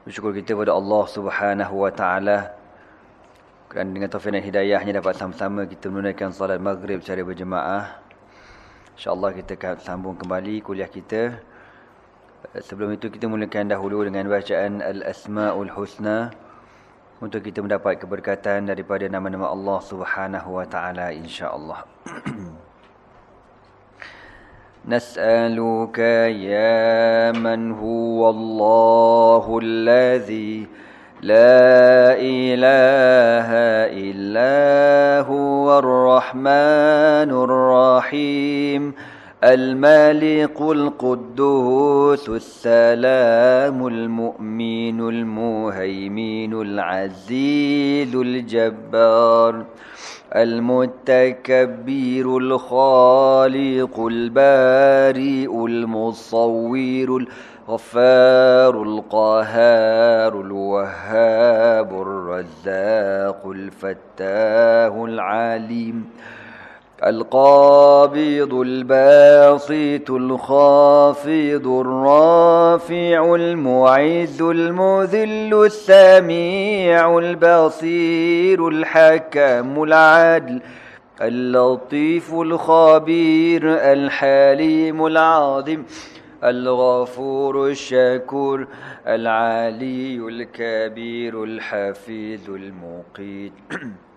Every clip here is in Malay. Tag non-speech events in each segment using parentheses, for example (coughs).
Bersyukur kita kepada Allah Subhanahu wa taala kerana dengan taufik dan hidayahnya dapat sama-sama kita menunaikan salat maghrib secara berjemaah. Insya-Allah kita akan sambung kembali kuliah kita. Sebelum itu kita mulakan dahulu dengan bacaan Al-Asmaul Husna untuk kita mendapat keberkatan daripada nama-nama Allah Subhanahu wa taala insya-Allah. (clears throat) نسألك يا من هو الله الذي لا إله إلا هو الرحمن الرحيم المالك القدوس السلام المؤمن المهيمن العزيز الجبار. المتكبر الخالق البارئ المصور الغفار القهار الوهاب الرزاق الفتاه العليم القابض الباسط الخافض الرافع المعز المذل السميع البصير الحكم العدل اللطيف الخبير الحليم العظيم الغفور الشكور العلي الكبير الحفيظ المقيت (clears throat)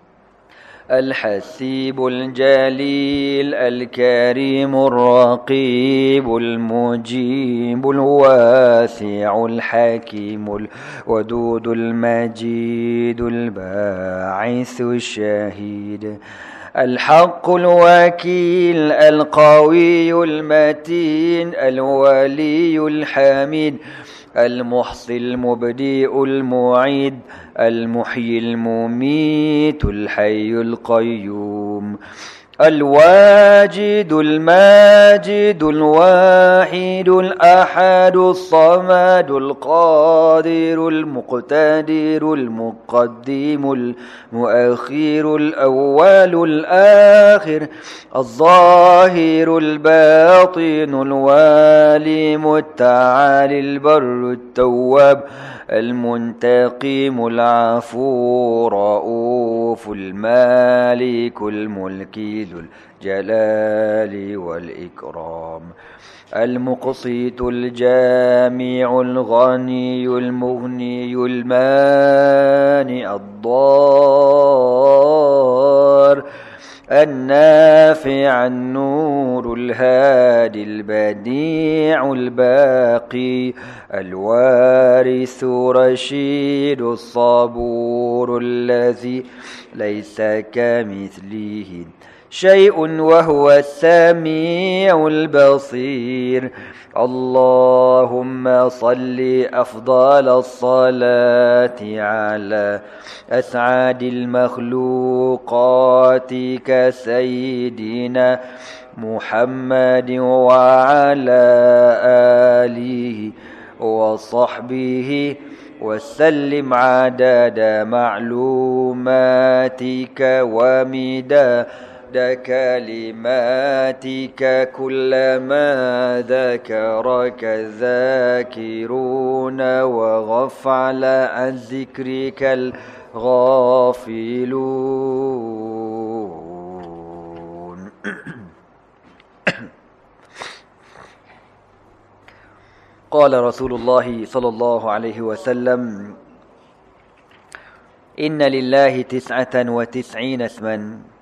الحسيب الجليل الكريم الرقيب المجيب الواسع الحكيم الودود المجيد الباعث الشهيد. الحق الوكيل القوي المتين الولي الحميد. المحصي المبدئ المعيد المحيي المميت الحي القيوم. الواجد الماجد الواحد الأحد الصمد القادر المقتدر المقدم المؤخر الأول الآخر الظاهر الباطن الوالي التعالي البر التواب المنتقم العفو رؤوف المالك الملك ذو الجلال والإكرام. المقسط الجامع الغني المغني المانع الضار. النافع النور الهادي البديع الباقي. الوارث رشيد الصبور الذي ليس كمثله. شيء وهو السميع البصير. اللهم صل أفضل الصلاة على أسعد المخلوقات كسيدنا محمد وعلى آله وصحبه وسلم عدد معلوماتك ومداد كلماتك كلما ذكرك الذاكرون وغفل عن ذكرك الغافلون. (coughs) قال رسول الله صلى الله عليه وسلم إن لله تسعة وتسعين اسما.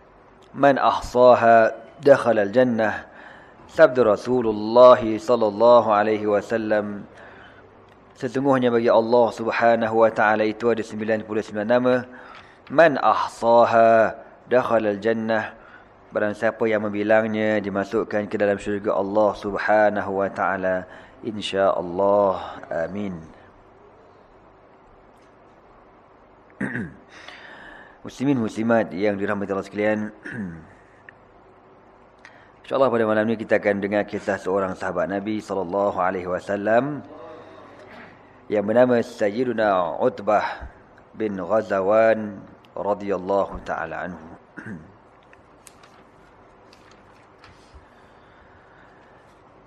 من أحصاها دخل الجنة سبد رسول الله صلى الله عليه وسلم Sesungguhnya bagi Allah subhanahu wa ta'ala itu ada 99 nama. Man ahsaha dakhal al-jannah. Barang siapa yang membilangnya dimasukkan ke dalam syurga Allah subhanahu wa ta'ala. InsyaAllah. Amin. (clears throat) Muslimin muslimat yang dirahmati Allah sekalian. (clears throat) InsyaAllah pada malam ini kita akan dengar kisah seorang sahabat Nabi sallallahu alaihi wasallam yang bernama Sayyiduna Utbah bin Ghazawan radhiyallahu taala anhu.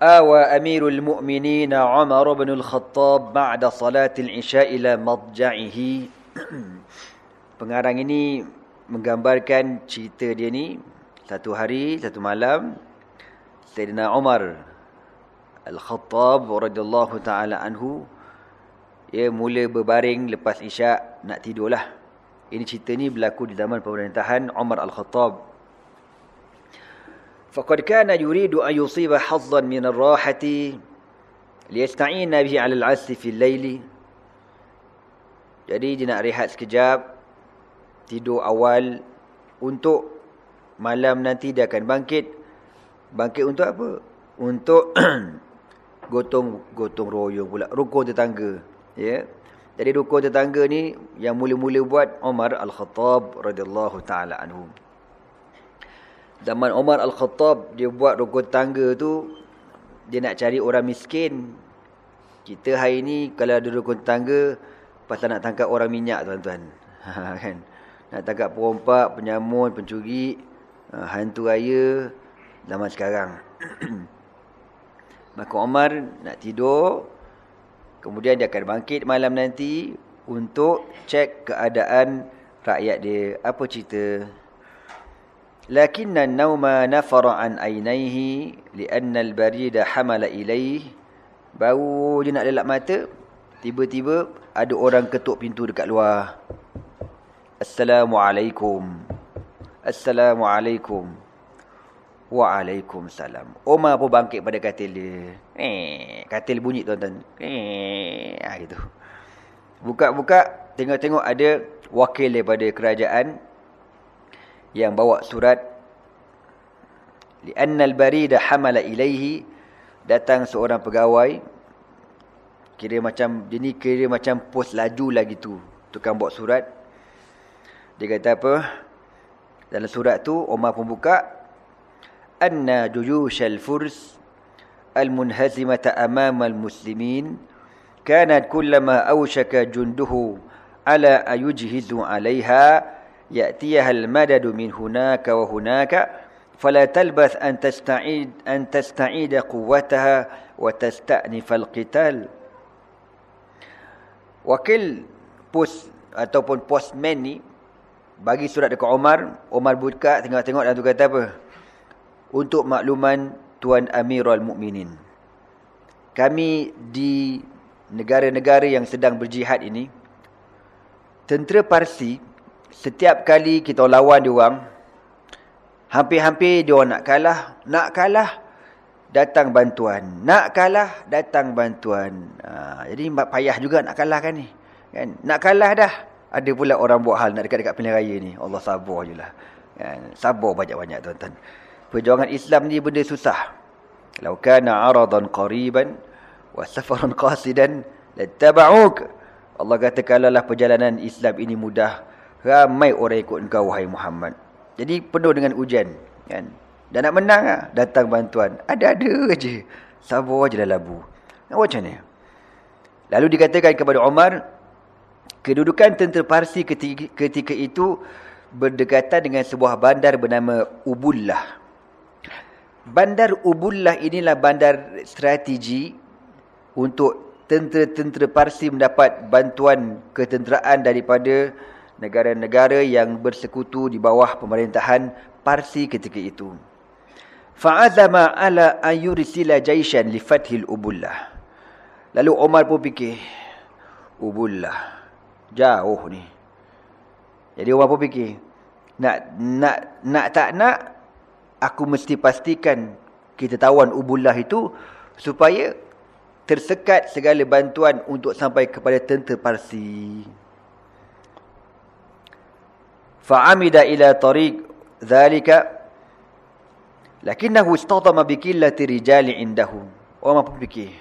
آوى أمير المؤمنين عمر بن الخطاب بعد صلاة العشاء إلى مضجعه Pengarang ini menggambarkan cerita dia ni satu hari, satu malam Sayyidina Umar Al-Khattab radhiyallahu taala anhu ia mula berbaring lepas isyak nak tidurlah. Ini cerita ni berlaku di zaman pemerintahan Umar Al-Khattab فقد كان يريد أن يصيب حظا من الراحة ليستعين به على العسل في الليل jadi dia nak rehat sekejap tidur awal untuk malam nanti dia akan bangkit bangkit untuk apa untuk (clears throat) gotong gotong royong pula rukun tetangga ya jadi rukun tetangga ni yang mula-mula buat Umar Al-Khattab radhiyallahu taala anhu Zaman Umar Al-Khattab dia buat rukun tangga tu dia nak cari orang miskin. Kita hari ni kalau ada rukun tangga pasal nak tangkap orang minyak tuan-tuan. (laughs) Ha, kan. Ah, nak tangkap perompak, penyamun, pencuri, ah, hantu raya zaman sekarang. (clears throat) Maka Omar nak tidur, kemudian dia akan bangkit malam nanti untuk cek keadaan rakyat dia. Apa cerita? Lakinna nauma nafara an aynayhi li'anna al-barida hamala ilayh Baru dia nak lelap mata Tiba-tiba ada orang ketuk pintu dekat luar Assalamualaikum Assalamualaikum Waalaikumsalam Omar pun bangkit pada katil dia. Eh, Katil bunyi tuan-tuan. Eh, ah, gitu. Buka-buka Tengok-tengok ada Wakil daripada kerajaan yang bawa surat. Li'anna al-barida hamala ilaihi datang seorang pegawai. Kira macam dia ni kira macam pos laju lah gitu tukang bawa surat dia kata apa dalam surat tu Umar pun buka anna juyushal furs al-munhazimata amama al-muslimin kanat kullama awshaka junduhu ala ayujhizu alaiha يأتيها المدد من هناك وهناك فلا تلبث أن تستعيد أن تستعيد قوتها وتستأنف القتال wakil pos ataupun postman ni bagi surat dekat Omar Omar buka tengok-tengok dan tu kata apa? Untuk makluman Tuan Amirul Mukminin. Kami di negara-negara yang sedang berjihad ini tentera Parsi setiap kali kita lawan dia orang hampir-hampir dia nak kalah nak kalah datang bantuan. Nak kalah datang bantuan. Ha, jadi payah juga nak kalah kan ni. Kan? Nak kalah dah ada pula orang buat hal nak dekat-dekat pilihan raya ni Allah sabar jelah kan sabar banyak-banyak tuan-tuan perjuangan Islam ni benda susah kalau kana aradan qariban wa safaran qasidan lattaba'uk Allah kata kalaulah perjalanan Islam ini mudah Ramai orang ikut engkau wahai Muhammad. Jadi penuh dengan ujian. Kan? Dan nak menang lah. Datang bantuan. Ada-ada je. Sabar je lah labu. Nak macam ni? Lalu dikatakan kepada Umar. Kedudukan tentera Parsi ketika, ketika itu. Berdekatan dengan sebuah bandar bernama Ubullah. Bandar Ubullah inilah bandar strategi. Untuk tentera-tentera Parsi mendapat bantuan ketenteraan daripada negara-negara yang bersekutu di bawah pemerintahan Parsi ketika itu. Fa'azama ala ayursila jaishan li fathil ubullah. Lalu Omar pun fikir, ubullah jauh ni. Jadi orang pun fikir, nak nak nak tak nak aku mesti pastikan kita tawan ubullah itu supaya tersekat segala bantuan untuk sampai kepada tentera Parsi. Fa'amida ila tariq zalika lakinnahu istadama bikillati rijali indahum. Orang pun fikir,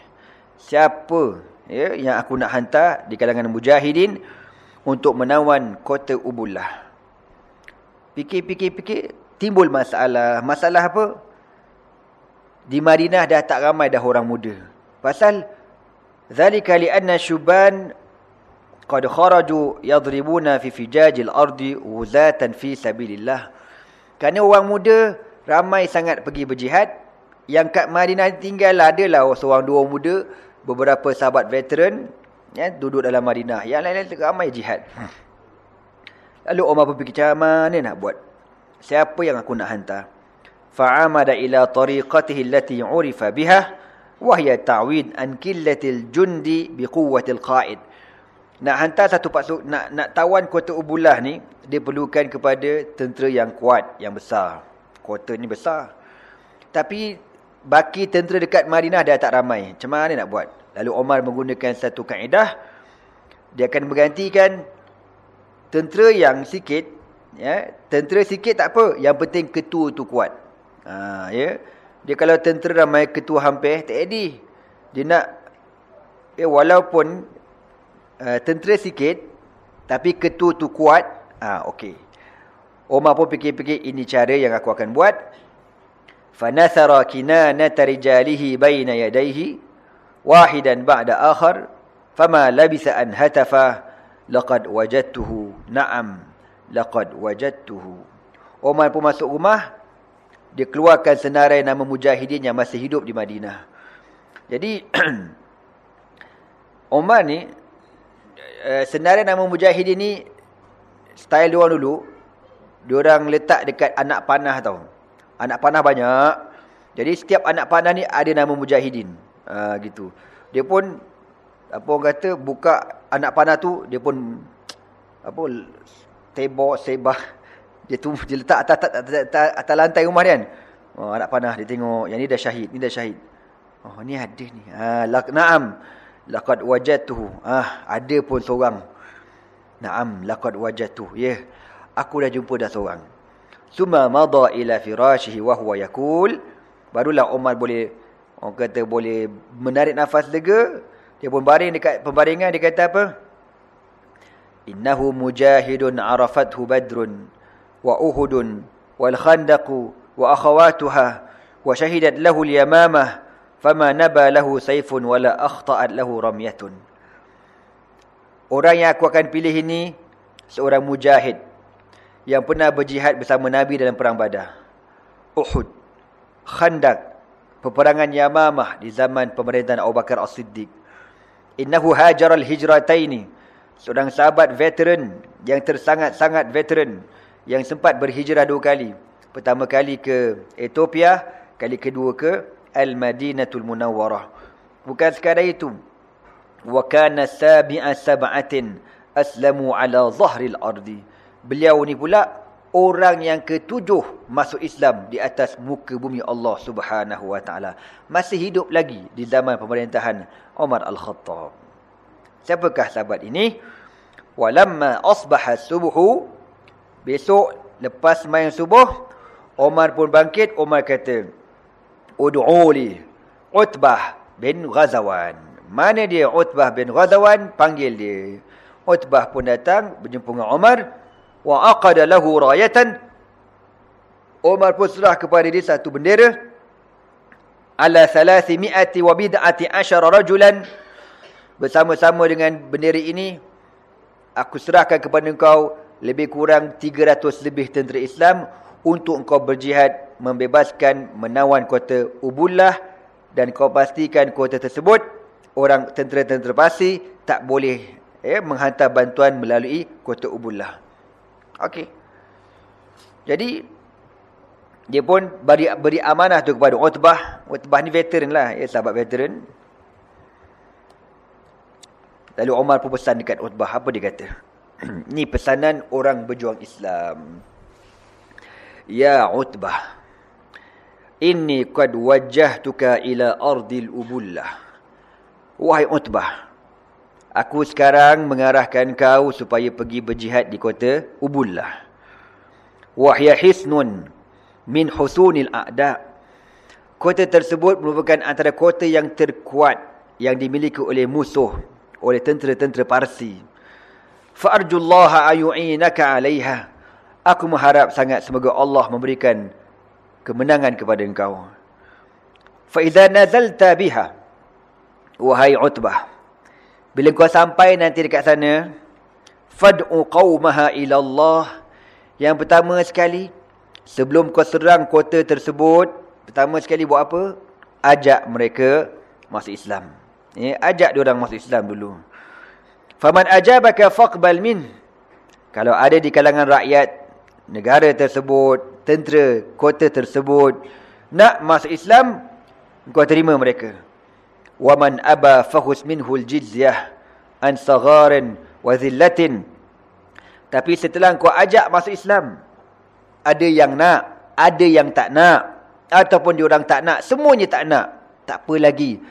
siapa ya, yang aku nak hantar Di kalangan mujahidin Untuk menawan kota Ubullah. Fikir-fikir-fikir Timbul masalah. Masalah apa? Di Madinah dah tak ramai dah orang muda. Pasal Zalika li'anna syuban qad kharaju yadribuna fi fijajil ardi wuzatan fi sabilillah. Kerana orang muda ramai sangat pergi berjihad yang kat Madinah tinggal adalah seorang dua muda, beberapa sahabat veteran ya, duduk dalam Madinah. Yang lain-lain ramai jihad. Lalu Umar pun fikir macam mana nak buat? Siapa yang aku nak hantar? Fa'amada ila tariqatihi allati 'urifa biha wa hiya ta'wid an qillatil jundi biquwwatil qa'id. Nak hantar satu pasukan nak nak tawan kota Ubulah ni dia perlukan kepada tentera yang kuat, yang besar. Kota ni besar. Tapi baki tentera dekat Madinah dah tak ramai. Macam mana nak buat? Lalu Omar menggunakan satu kaedah. Dia akan menggantikan tentera yang sikit. ya Tentera sikit tak apa. Yang penting ketua tu kuat. Ha, ya Dia kalau tentera ramai ketua hampir, tak edi. Dia nak, ya, walaupun uh, tentera sikit, tapi ketua tu kuat, ha, okey. Omar pun fikir-fikir, ini cara yang aku akan buat. فنثر كنانة رجاله بين يديه واحدا بعد آخر فما لبث أن هتف لقد وجدته نعم لقد وجدته Umar pun masuk rumah dia keluarkan senarai nama mujahidin yang masih hidup di Madinah jadi (clears throat) Umar ni eh, senarai nama mujahidin ni style dia orang dulu dia orang letak dekat anak panah tau Anak panah banyak. Jadi setiap anak panah ni ada nama mujahidin. Ha, gitu. Dia pun apa orang kata buka anak panah tu dia pun apa tebok sebah (laughs) dia tu dia letak atas atas, atas, atas, atas lantai rumah dia kan. Oh, anak panah dia tengok yang ni dah syahid, ni dah syahid. Oh ni ada ni. Ha lak na'am laqad wajadtuhu. Ah ada pun seorang. Na'am laqad wajadtuhu. Ya. Yeah. Aku dah jumpa dah seorang. Suma madha ila firashihi wa huwa yaqul. Barulah Umar boleh orang kata boleh menarik nafas lega. Dia pun baring dekat pembaringan dia kata apa? Innahu mujahidun arafathu badrun wa uhudun wal khandaq wa akhawatuha wa shahidat lahu al yamamah fama naba lahu sayfun wala akhta'at lahu ramyatun. Orang yang aku akan pilih ini seorang mujahid yang pernah berjihad bersama Nabi dalam perang Badar. Uhud, Khandaq, peperangan Yamamah di zaman pemerintahan Abu Bakar As-Siddiq. Innahu hajaral hijrataini. Seorang sahabat veteran yang tersangat-sangat veteran yang sempat berhijrah dua kali. Pertama kali ke Ethiopia, kali kedua ke Al-Madinatul Munawwarah. Bukan sekadar itu. Wa kana sabi'a sab'atin aslamu ala zahril ardi. Beliau ni pula orang yang ketujuh masuk Islam di atas muka bumi Allah Subhanahu wa taala. Masih hidup lagi di zaman pemerintahan Umar Al-Khattab. Siapakah sahabat ini? Walamma asbaha subuhu besok lepas main subuh Umar pun bangkit Umar kata Ud'uli Utbah bin Ghazawan. Mana dia Utbah bin Ghazawan? Panggil dia. Utbah pun datang berjumpa dengan Umar wa aqada lahu rayatan. Umar pun serah kepada dia satu bendera. Ala 300 wa bid'ati asyara rajulan. Bersama-sama dengan bendera ini aku serahkan kepada engkau lebih kurang 300 lebih tentera Islam untuk engkau berjihad membebaskan menawan kota Ubullah dan kau pastikan kota tersebut orang tentera-tentera pasti tak boleh eh, menghantar bantuan melalui kota Ubullah Okey. Jadi dia pun beri beri amanah tu kepada Utbah. Utbah ni veteran lah, ya sahabat veteran. Lalu Umar pun pesan dekat Utbah apa dia kata? (clears throat) ni pesanan orang berjuang Islam. Ya Utbah. Inni qad wajjahtuka ila ardil ubullah. Wahai Utbah, Aku sekarang mengarahkan kau supaya pergi berjihad di kota Ubullah. Wahya hisnun min husunil a'da. Kota tersebut merupakan antara kota yang terkuat yang dimiliki oleh musuh, oleh tentera-tentera Parsi. Fa'arjullaha ayu'inaka 'alaiha. Aku mengharap sangat semoga Allah memberikan kemenangan kepada engkau. Fa idza nazalta biha wahai Utbah bila kau sampai nanti dekat sana, fad'u qaumaha ila Allah. Yang pertama sekali, sebelum kau serang kota tersebut, Pertama sekali buat apa? Ajak mereka masuk Islam. Ya, ajak dia orang masuk Islam dulu. Faman ajabaka faqbal min. Kalau ada di kalangan rakyat negara tersebut, tentera kota tersebut nak masuk Islam, kau terima mereka. Aba fahus minhul jizyah an sagharin wa zillatin. Tapi setelah kau ajak masuk Islam, ada yang nak, ada yang tak nak ataupun diorang tak nak, semuanya tak nak. Tak apa lagi.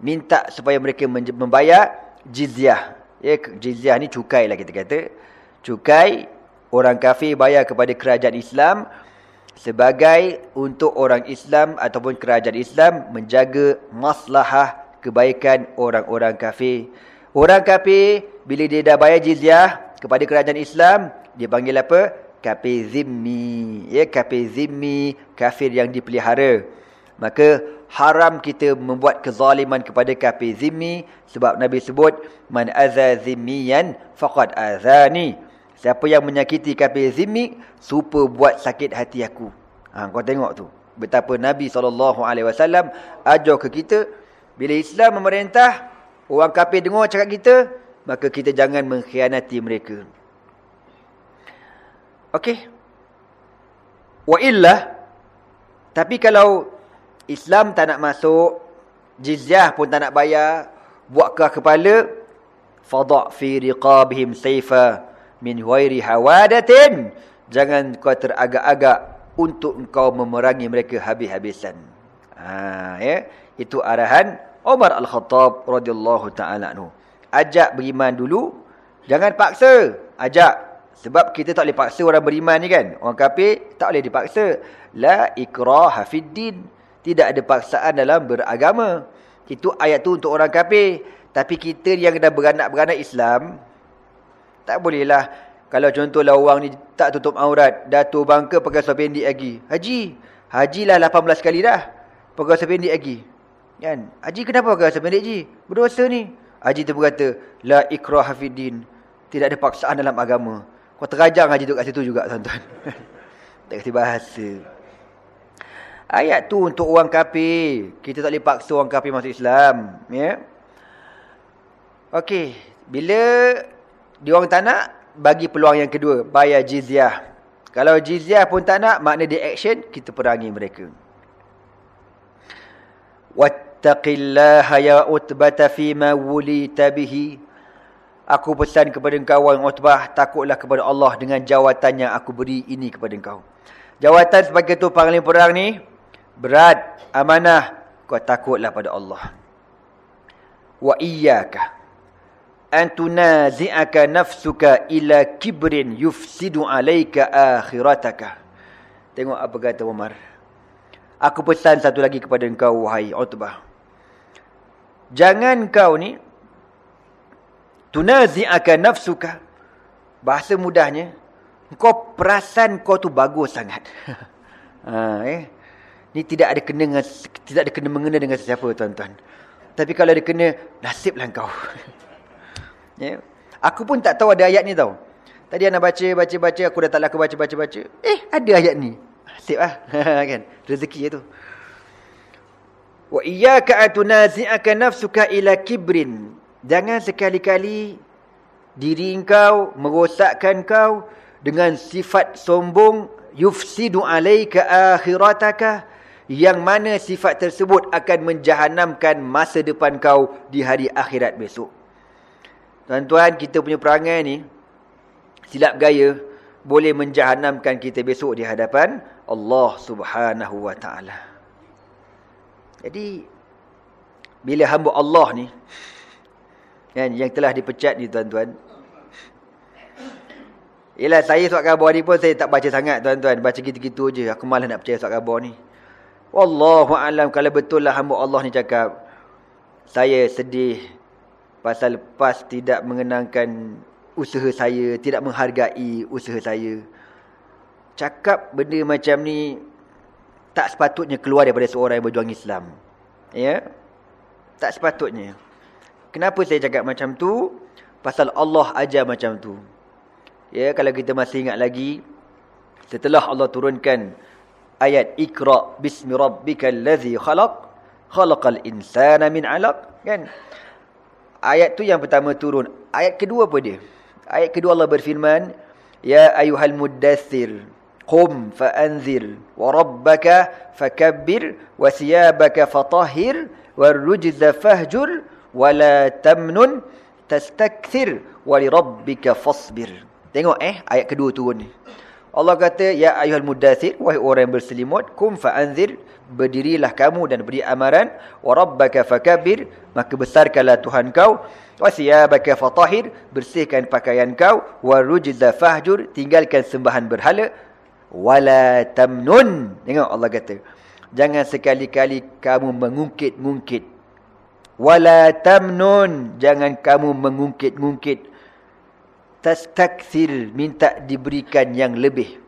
Minta supaya mereka membayar jizyah. Ya, jizyah ni cukai lah kita kata. Cukai orang kafir bayar kepada kerajaan Islam sebagai untuk orang Islam ataupun kerajaan Islam menjaga maslahah kebaikan orang-orang kafir. Orang kafir bila dia dah bayar jizyah kepada kerajaan Islam, dia panggil apa? Kafir zimmi. Ya, kafir zimmi, kafir yang dipelihara. Maka haram kita membuat kezaliman kepada kafir zimmi sebab Nabi sebut man azza zimmiyan faqad azani. Siapa yang menyakiti kafir zimmi supa buat sakit hati aku. Ha kau tengok tu. Betapa Nabi SAW ajar ke kita bila Islam memerintah orang kafir dengar cakap kita maka kita jangan mengkhianati mereka. Okey. Wa illa tapi kalau Islam tak nak masuk, jizyah pun tak nak bayar, buat ke kepala, fadha' fi riqabihim sayfa min ghairi hawadatin. Jangan kau teragak-agak untuk engkau memerangi mereka habis-habisan. Ha, ya. Itu arahan Umar Al-Khattab radhiyallahu taala anhu. Ajak beriman dulu, jangan paksa, ajak. Sebab kita tak boleh paksa orang beriman ni kan. Orang kafir tak boleh dipaksa. La ikraha fid din. Tidak ada paksaan dalam beragama. Itu ayat tu untuk orang kafir. Tapi kita yang dah beranak-beranak Islam, tak bolehlah. Kalau contohlah orang ni tak tutup aurat, datuk bangka pakai pendek lagi. Haji, haji lah 18 kali dah. Pakai pendek lagi. Kan? Haji kenapa pakai seluar pendek haji? Berdosa ni. Haji tu berkata, La ikrah hafidin. Tidak ada paksaan dalam agama. Kau terajang haji tu kat situ juga, tuan-tuan. (laughs) tak kasi bahasa. Ayat tu untuk orang kafir. Kita tak boleh paksa orang kafir masuk Islam. Ya. Okey. Bila dia orang tak nak, bagi peluang yang kedua. Bayar jizyah. Kalau jizyah pun tak nak, makna dia action, kita perangi mereka. Wattaqillaha ya utbata fima wulita bihi. Aku pesan kepada engkau, Utbah, takutlah kepada Allah dengan jawatan yang aku beri ini kepada engkau. Jawatan sebagai tu panglima perang ni, berat, amanah, kau takutlah pada Allah. Wa iyyaka an tunazi'aka nafsuka ila kibrin yufsidu 'alayka akhirataka. Tengok apa kata Umar. Aku pesan satu lagi kepada engkau wahai Utbah. Jangan kau ni tunazi'aka nafsuka. Bahasa mudahnya, kau perasan kau tu bagus sangat. (laughs) ha, eh. Ni tidak ada kena dengan, tidak ada kena mengena dengan sesiapa tuan-tuan. Tapi kalau ada kena, nasiblah kau. (laughs) ya. Aku pun tak tahu ada ayat ni tau. Tadi anak baca, baca, baca. Aku dah tak laku baca, baca, baca. Eh, ada ayat ni. Nasib lah. (laughs) kan? Rezeki tu. Wa iyyaka atunazi'aka nafsuka ila kibrin. Jangan sekali-kali diri engkau merosakkan kau dengan sifat sombong yufsidu alayka akhirataka yang mana sifat tersebut akan menjahanamkan masa depan kau di hari akhirat besok. Tuan-tuan, kita punya perangai ni, silap gaya, boleh menjahanamkan kita besok di hadapan Allah subhanahu wa ta'ala. Jadi, bila hamba Allah ni, kan, yang telah dipecat ni tuan-tuan, Yelah saya surat khabar ni pun saya tak baca sangat tuan-tuan. Baca gitu-gitu je. Aku malah nak percaya surat khabar ni. Wallahu alam kalau betul lah hamba Allah ni cakap saya sedih pasal lepas tidak mengenangkan usaha saya, tidak menghargai usaha saya. Cakap benda macam ni tak sepatutnya keluar daripada seorang yang berjuang Islam. Ya? Tak sepatutnya. Kenapa saya cakap macam tu? Pasal Allah ajar macam tu. Ya, kalau kita masih ingat lagi setelah Allah turunkan ayat Iqra bismi rabbikal ladzi khalaq khalaqal insana min 'alaq kan ayat tu yang pertama turun ayat kedua apa dia ayat kedua Allah berfirman ya ayyuhal muddathir fa'anzir wa rabbaka fakabbir. Wa thiyabaka fatahhir. Warujza fahjur. Wa li rabbika fasbir. Tengok eh ayat kedua turun ni. Allah kata ya ayyuhal muddathir wahai orang yang berselimut kum fa'anzir. Berdirilah kamu dan beri amaran. Wa rabbaka fakabbir. Maka besarkanlah Tuhan kau. Wa siyabaka fatahir bersihkan pakaian kau. Wa rujza fahjur. Tinggalkan sembahan berhala wala tamnun. Tengok Allah kata jangan sekali-kali kamu mengungkit-ungkit wala tamnun. Jangan kamu mengungkit-ungkit tastakthir minta diberikan yang lebih.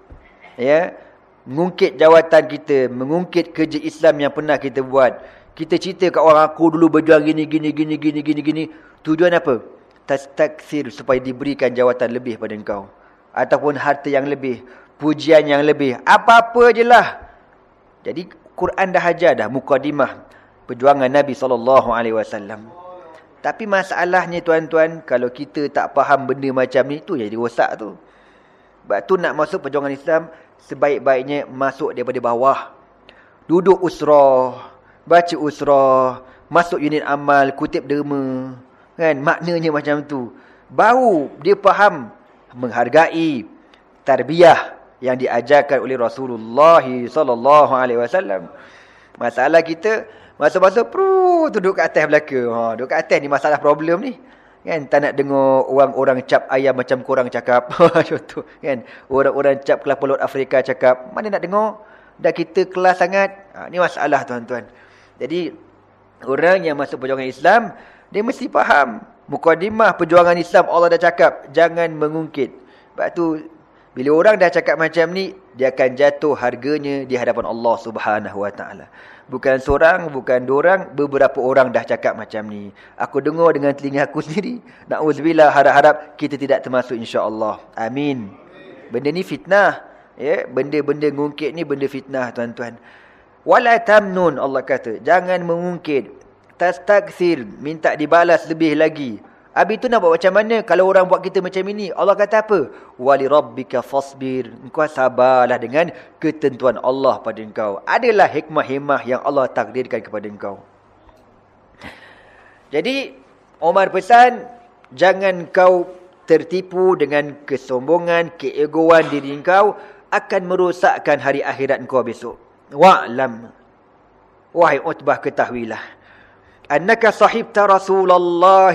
Ya mengungkit jawatan kita mengungkit kerja Islam yang pernah kita buat. Kita cerita kat orang aku dulu berjuang gini gini gini gini gini gini. Tujuan apa? Tastakthir supaya diberikan jawatan lebih pada engkau. Ataupun harta yang lebih pujian yang lebih apa-apa jelah jadi Quran dah ajar dah mukadimah perjuangan Nabi wasallam tapi masalahnya tuan-tuan, kalau kita tak faham benda macam ni, tu jadi rosak tu. Sebab tu nak masuk perjuangan Islam, sebaik-baiknya masuk daripada bawah. Duduk usrah, baca usrah, masuk unit amal, kutip derma. Kan? Maknanya macam tu. Baru dia faham menghargai tarbiyah yang diajarkan oleh Rasulullah sallallahu alaihi wasallam. Masalah kita Masa-masa pru duduk kat atas belaka. Ha, duduk kat atas ni masalah problem ni. Kan tak nak dengar orang-orang cap ayam macam korang cakap. (laughs) Contoh kan. Orang-orang cap kelapa laut Afrika cakap, mana nak dengar? Dah kita kelas sangat. Ha, ni masalah tuan-tuan. Jadi orang yang masuk perjuangan Islam, dia mesti faham mukadimah perjuangan Islam Allah dah cakap jangan mengungkit. Sebab tu bila orang dah cakap macam ni, dia akan jatuh harganya di hadapan Allah Subhanahu Wa Taala. Bukan seorang, bukan dua orang, beberapa orang dah cakap macam ni. Aku dengar dengan telinga aku (laughs) sendiri. Na'udzubillah harap-harap kita tidak termasuk insya-Allah. Amin. Benda ni fitnah. Ya, benda-benda ngungkit ni benda fitnah tuan-tuan. Wala tamnun Allah kata, jangan mengungkit. Tastakthir, minta dibalas lebih lagi. Abi tu nak buat macam mana kalau orang buat kita macam ini? Allah kata apa? Wali rabbika fasbir. Engkau sabarlah dengan ketentuan Allah pada engkau. Adalah hikmah-hikmah yang Allah takdirkan kepada engkau. Jadi Omar pesan jangan kau tertipu dengan kesombongan, keegoan diri engkau akan merosakkan hari akhirat engkau besok. Wa'lam. Wahai Utbah ketahuilah. Annaka sahibta Rasulullah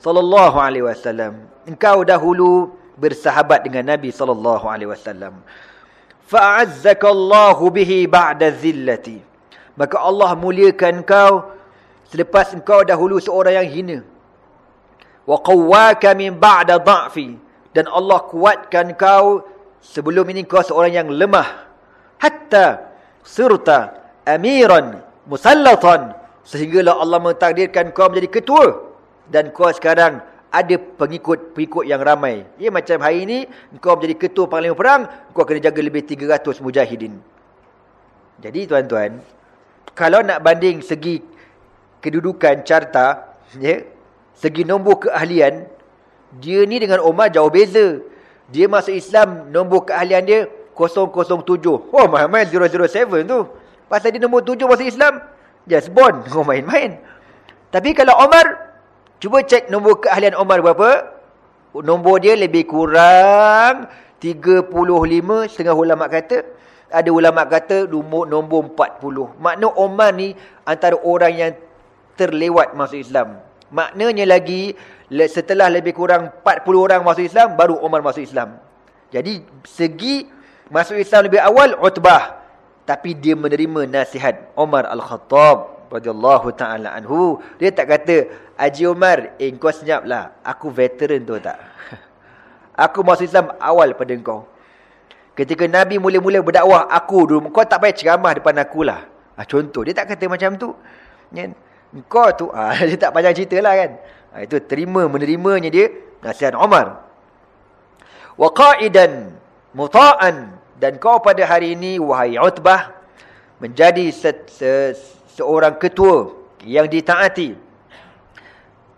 sallallahu alaihi wasallam. Engkau dahulu bersahabat dengan nabi sallallahu alaihi wasallam. Fa'azzaka Allah bihi ba'da zillati. Maka Allah muliakan engkau selepas engkau dahulu seorang yang hina. Wa qawwaka min ba'da dha'fi dan Allah kuatkan engkau sebelum ini engkau seorang yang lemah. Hatta sirta amiran musallatan. Sehinggalah Allah mentakdirkan kau menjadi ketua dan kau sekarang ada pengikut-pengikut yang ramai. Ya macam hari ini kau menjadi ketua panglima perang, kau kena jaga lebih 300 mujahidin. Jadi tuan-tuan, kalau nak banding segi kedudukan carta, ya, segi nombor keahlian, dia ni dengan Omar jauh beza. Dia masuk Islam, nombor keahlian dia 007. Oh, main-main 007 tu. Pasal dia nombor 7 masuk Islam, just born. Kau main-main. Tapi kalau Omar Cuba cek nombor keahlian Omar berapa? Nombor dia lebih kurang 35 setengah ulama kata. Ada ulama kata nombor, nombor 40. Makna Omar ni antara orang yang terlewat masuk Islam. Maknanya lagi setelah lebih kurang 40 orang masuk Islam baru Omar masuk Islam. Jadi segi masuk Islam lebih awal Utbah. Tapi dia menerima nasihat Omar Al-Khattab radhiyallahu taala anhu. Dia tak kata Haji Umar eh kau senyaplah aku veteran tu tak? (laughs) Aku masuk Islam awal pada engkau. Ketika nabi mula-mula berdakwah aku dulu kau tak payah ceramah depan akulah ah contoh dia tak kata macam tu. Engkau tu (laughs) ah dia tak panjang ceritalah kan? Ah, itu terima menerimanya dia nasihat Umar wa qa'idan muta'an. Dan kau pada hari ini, wahai Utbah, menjadi se se seorang ketua yang ditaati.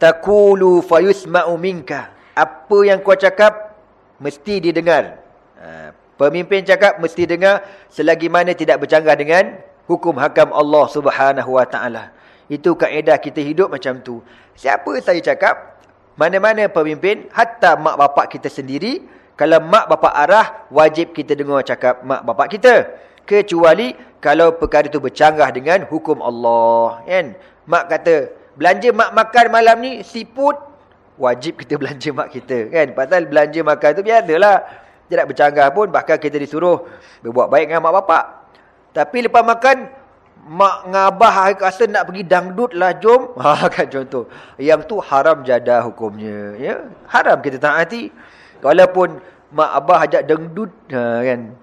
Takulu fayusma'u minka. Apa yang kau cakap, mesti didengar. Ha, pemimpin cakap, mesti dengar, selagi mana tidak bercanggah dengan hukum hakam Allah subhanahu wa ta'ala. Itu kaedah kita hidup macam tu. Siapa saya cakap, mana-mana pemimpin, hatta mak bapak kita sendiri, kalau mak bapak arah, wajib kita dengar cakap mak bapak kita. Kecuali kalau perkara itu bercanggah dengan hukum Allah. Kan? Mak kata, belanja mak makan malam ni, siput. Wajib kita (laughs) belanja mak kita. Kan? Pasal belanja makan tu biadalah. Tidak bercanggah pun, bahkan kita disuruh berbuat baik dengan mak bapak. Tapi lepas makan, mak ngabah rasa nak pergi dangdut lah, jom. (laughs) Ha, kan contoh. Yang tu haram jadah hukumnya. Ya? Haram kita taati. Walaupun mak abah ajak dengdut ha, kan.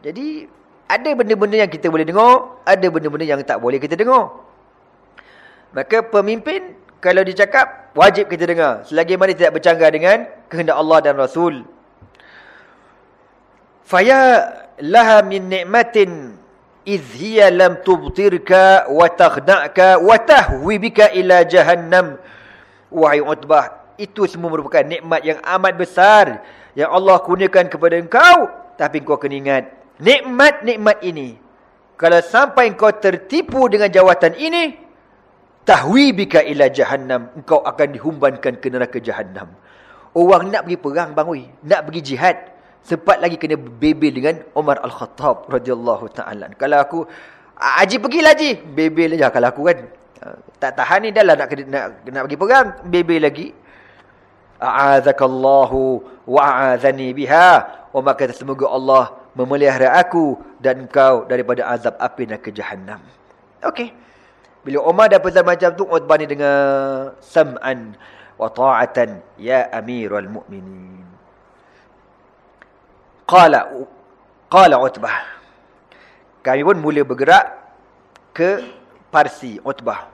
Jadi ada benda-benda yang kita boleh dengar, ada benda-benda yang tak boleh kita dengar. Maka pemimpin kalau dicakap wajib kita dengar selagi mana tidak bercanggah dengan kehendak Allah dan Rasul. Faya laha min ni'matin idh hiya lam tubtirka wa taghna'ka wa tahwi bika ila jahannam. Wahai Utbah, itu semua merupakan nikmat yang amat besar yang Allah kurniakan kepada engkau. Tapi engkau kena ingat, nikmat-nikmat ini, kalau sampai engkau tertipu dengan jawatan ini, tahwi bika ila jahannam, engkau akan dihumbankan ke neraka jahannam. Orang nak pergi perang bang oi, nak pergi jihad, sempat lagi kena bebel dengan Umar Al-Khattab radhiyallahu taala. Kalau aku Haji pergilah Haji. Bebel aja kalau aku kan. Tak tahan ni dah lah nak, nak, nak pergi perang. Bebel lagi a'adzakallahu wa'adzani biha wa maka semoga Allah memelihara aku dan kau daripada azab api neraka jahannam okey bila Umar dah pesan macam tu Utbah ni dengan sam'an wa ta'atan ya amirul mu'minin qala qala Utbah kami pun mula bergerak ke Parsi Utbah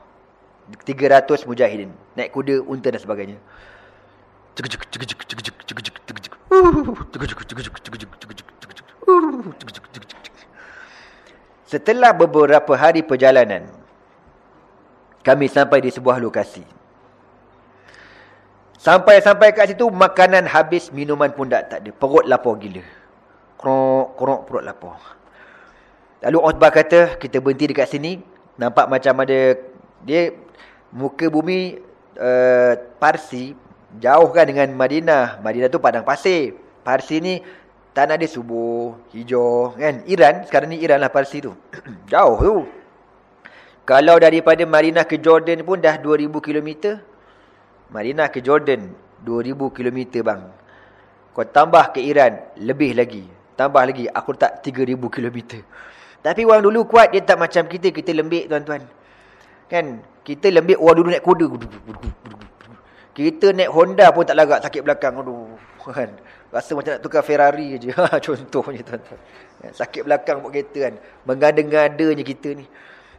300 mujahidin naik kuda unta dan sebagainya setelah beberapa hari perjalanan, kami sampai di sebuah lokasi. Sampai-sampai kat situ, makanan habis, minuman pun tak, ada. Perut lapar gila. Krok, perut lapar. Lalu Utbah kata, kita berhenti dekat sini. Nampak macam ada, dia muka bumi uh, Parsi, Jauh kan dengan Madinah. Madinah tu padang pasir. Parsi ni tanah dia subuh, hijau. kan? Iran, sekarang ni Iran lah Parsi tu. (clears throat) Jauh tu. Kalau daripada Madinah ke Jordan pun dah 2000 km. Madinah ke Jordan 2000 km bang. Kau tambah ke Iran lebih lagi. Tambah lagi aku tak 3000 km. Tapi orang dulu kuat dia tak macam kita, kita lembik tuan-tuan. Kan? Kita lembik orang dulu naik kuda. Kita naik Honda pun tak lagak sakit belakang. Aduh, kan. Rasa macam nak tukar Ferrari je. (laughs) Ha, contohnya tuan-tuan. Kan, sakit belakang buat kereta kan. Mengada-ngadanya kita ni.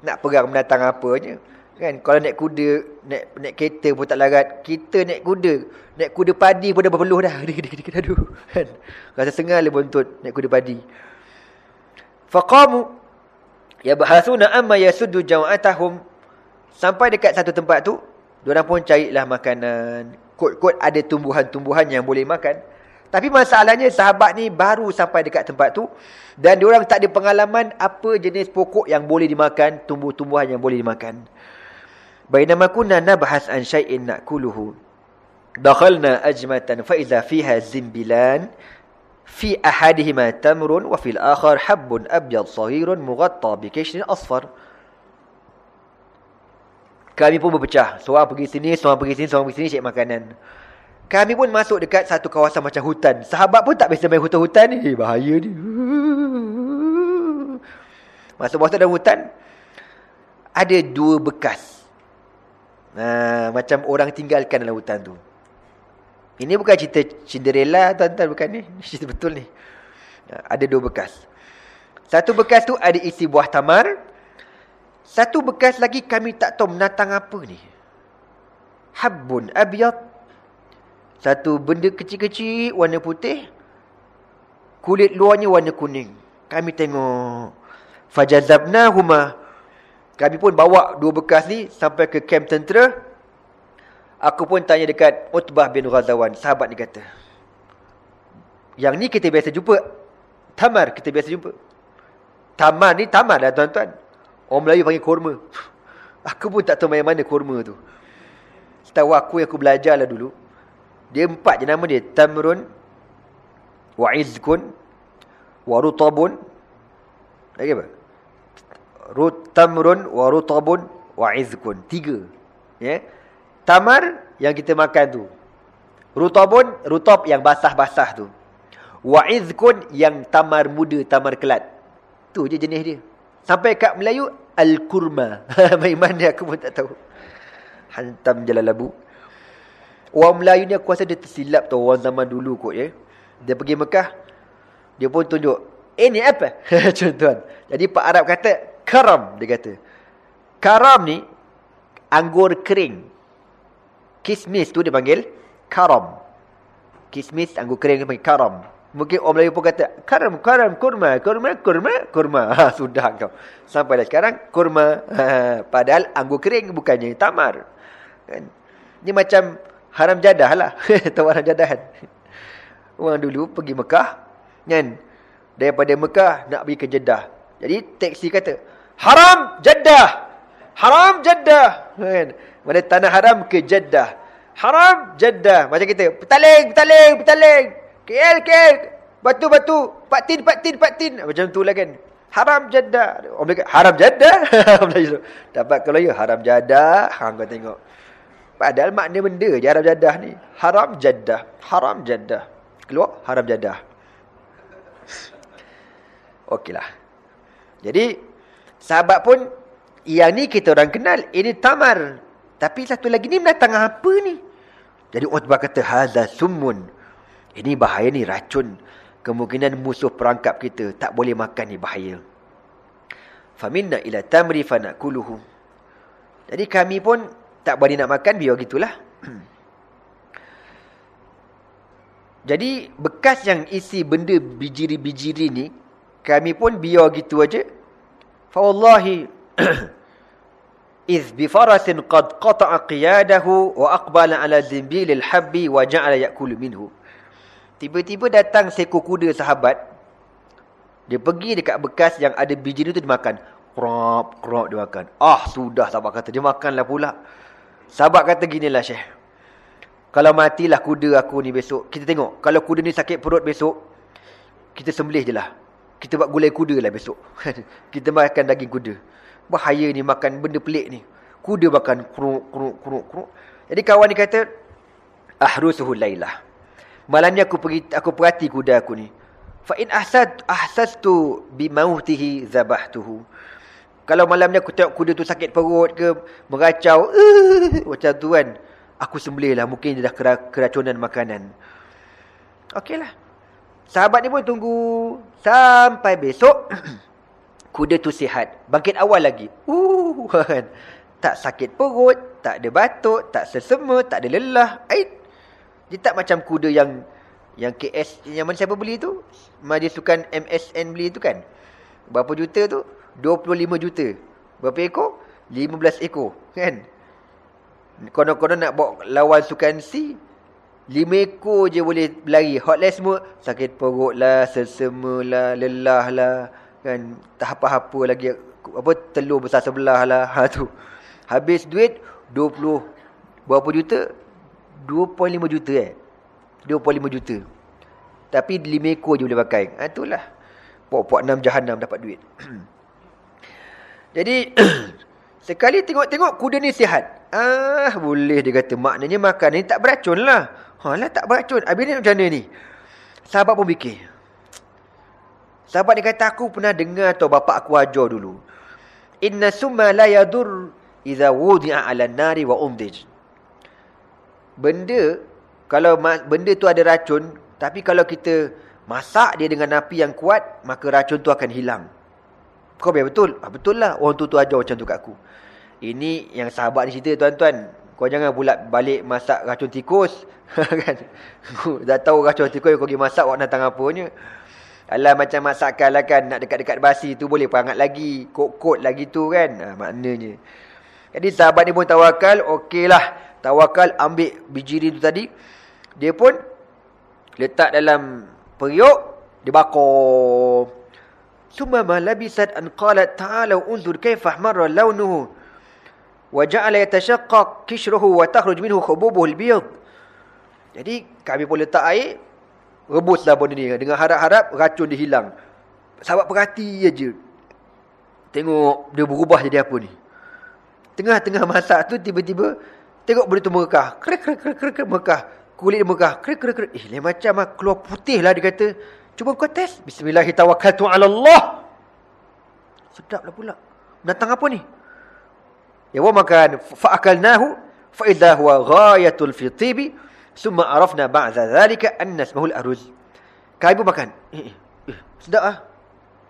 Nak perang mendatang apa je. Kan, kalau naik kuda, naik, naik kereta pun tak larat. Kita naik kuda. Naik kuda padi pun dah berpeluh dah. (laughs) Aduh, kan. Rasa sengal buntut naik kuda padi. Faqamu. Ya bahasuna amma yasuddu jawa'atahum. Sampai dekat satu tempat tu. Diorang pun carilah makanan. Kot-kot ada tumbuhan-tumbuhan yang boleh makan. Tapi masalahnya sahabat ni baru sampai dekat tempat tu. Dan diorang tak ada pengalaman apa jenis pokok yang boleh dimakan. Tumbuh-tumbuhan yang boleh dimakan. Bainama kunna nabahas an syai'in na'kuluhu. Dakhalna ajmatan fa'iza fiha zimbilan. Fi ahadihima tamrun wa fil akhar habbun abyad sahirun mughatta bikishrin asfar. Kami pun berpecah. Seorang pergi sini, seorang pergi sini, seorang pergi sini cek makanan. Kami pun masuk dekat satu kawasan macam hutan. Sahabat pun tak biasa main hutan-hutan ni. Eh, bahaya ni. Masuk-masuk dalam hutan. Ada dua bekas. Nah, macam orang tinggalkan dalam hutan tu. Ini bukan cerita Cinderella, tuan-tuan. Bukan ni. (laughs) Cerita betul ni. Ada dua bekas. Satu bekas tu ada isi buah tamar. Satu bekas lagi kami tak tahu menatang apa ni. Habbun abiyat. Satu benda kecil-kecil warna putih. kulit luarnya warna kuning. Kami tengok. Fajazabnahuma. Kami pun bawa dua bekas ni sampai ke kem tentera. Aku pun tanya dekat Utbah bin Ghazawan. Sahabat ni kata. Yang ni kita biasa jumpa. Tamar kita biasa jumpa. Tamar ni tamar lah tuan-tuan. Orang Melayu panggil kurma. (laughs) Aku pun tak tahu mana mana kurma tu. Setahu aku yang aku belajar lah dulu. Dia empat je nama dia. Tamrun. Wa'izkun. Warutabun. Lagi apa? Tamrun. Warutabun. Wa'izkun. Tiga. Ya. Tamar yang kita makan tu. Rutabun. Rutab yang basah-basah tu. Wa'izkun yang tamar muda, tamar kelat. Tu je jenis dia. Sampai kat Melayu, Al-Kurma. (laughs) Main mana aku pun tak tahu. Hantam jalan labu. Orang Melayu ni aku rasa dia tersilap tau orang zaman dulu kot ya. Dia pergi Mekah. Dia pun tunjuk. Eh ni apa? (laughs) Contohan. Jadi Pak Arab kata, karam dia kata. Karam ni, anggur kering. Kismis tu dia panggil, karam. Kismis, anggur kering dia panggil karam. Mungkin orang Melayu pun kata, karam, karam, kurma, kurma, kurma, kurma. (laughs) Ha, sudah kau. Sampai dah sekarang, kurma. Ha, (laughs) padahal anggur kering bukannya tamar. Kan? Ini macam haram jadah lah. (laughs) Tahu haram jadah kan? Orang dulu pergi Mekah. Kan? Daripada Mekah nak pergi ke Jeddah. Jadi teksi kata, haram jadah. Haram jadah. Kan? Mana tanah haram ke Jeddah. Haram jadah. Macam kita, petaling, petaling, petaling. KL, KL. Batu, batu. Patin, patin, patin. Macam tu lah kan. Haram jadah. Orang kata, haram jadah. (laughs) Dapat kalau ya, haram jadah. Hang kau tengok. Padahal makna benda je haram jadah ni. Haram jadah. Haram jadah. Keluar, haram jadah. Okeylah. Jadi, sahabat pun, yang ni kita orang kenal. Ini tamar. Tapi satu lagi ni mendatang apa ni? Jadi Utbah kata, Haza summun. Ini bahaya ni racun. Kemungkinan musuh perangkap kita tak boleh makan ni bahaya. Faminna ila tamri fanakuluhu. Jadi kami pun tak boleh nak makan biar gitulah. (clears throat) Jadi bekas yang isi benda bijiri-bijiri ni kami pun biar gitu aja. Fa wallahi (clears throat) iz bi farasin qad qata'a qiyadahu wa aqbala ala zimbil al-habbi wa ja'ala ya'kulu minhu. Tiba-tiba datang seekor kuda sahabat. Dia pergi dekat bekas yang ada biji tu dia makan. Krop, krop dia makan. Ah, sudah sahabat kata. Dia makanlah pula. Sahabat kata ginilah Syekh. Kalau matilah kuda aku ni besok. Kita tengok. Kalau kuda ni sakit perut besok. Kita sembelih je lah. Kita buat gulai kuda lah besok. (laughs) kita makan daging kuda. Bahaya ni makan benda pelik ni. Kuda makan kruk, kruk, kruk, kruk. Jadi kawan ni kata. Ahrusuhu laylah. Malam ni aku pergi aku perhati kuda aku ni. Fa in ahsad ahsastu bi mautihi zabahtuhu. Kalau malam ni aku tengok kuda tu sakit perut ke meracau macam tu kan. Aku sembelihlah mungkin dia dah keracunan makanan. Okeylah. Sahabat ni pun tunggu sampai besok (clears throat) kuda tu sihat. Bangkit awal lagi. Uh, (laughs) kan. Tak sakit perut, tak ada batuk, tak sesema, tak ada lelah. Ait dia tak macam kuda yang yang KS yang mana siapa beli tu? Majlis sukan MSN beli tu kan. Berapa juta tu? 25 juta. Berapa ekor? 15 ekor, kan? Konon-konon nak bawa lawan sukan C 5 ekor je boleh berlari. Hotline semua sakit perut lah, sesema lah, lelah lah, kan? Tak apa-apa lagi apa telur besar sebelah lah. Ha tu. Habis duit 20 berapa juta? 2.5 juta eh. 2.5 juta. Tapi 5 ekor je boleh pakai. Ha, itulah. Puak-puak 6 jahanam dapat duit. (clears throat) Jadi, (clears throat) sekali tengok-tengok kuda ni sihat. Ah, boleh dia kata. Maknanya makan ni tak beracun lah. Ha lah tak beracun. Habis ni macam mana ni? Sahabat pun fikir. Sahabat ni kata aku pernah dengar atau bapak aku ajar dulu. Inna summa la yadur iza wudi'a ala nari wa umdij benda kalau benda tu ada racun tapi kalau kita masak dia dengan api yang kuat maka racun tu akan hilang kau biar betul ah, betul lah orang tu tu ajar macam tu kat aku ini yang sahabat ni cerita tuan-tuan kau jangan pula balik masak racun tikus (laughs) kan dah tahu racun tikus kau pergi masak awak datang apanya Alah macam masakan lah kan. Nak dekat-dekat basi tu boleh perangat lagi. Kok-kok lagi tu kan. Ha, maknanya. Jadi sahabat ni pun tawakal. Okey lah. Tawakal ambil bijiri tu tadi. Dia pun letak dalam periuk. Dia bakar. Summa labisat an qalat ta'ala unzur kaifah marra launuhu. Wa ja'ala yatashaqqaq kishruhu wa takhruj al-biyad. Jadi kami pun letak air. Rebuslah benda ni. Dengan harap-harap racun dia hilang. Sahabat perhati je. Tengok dia berubah jadi apa ni. Tengah-tengah masak tu tiba-tiba tengok benda tu merekah. Krek krek krek krek. Kulit dia merekah. Krek krek krek. Eh macam lah. Keluar putih lah dia kata. Cuba kau test. Bismillahirrahmanirrahim. Sedaplah pula. Datang apa ni? Ya wa makan fa'akalnahu fa idza huwa ghayatul fi tibi thumma arafna ba'da dhalika anna ismuhu al-aruz. Kami pun makan. Eh, eh, eh, sedap ah.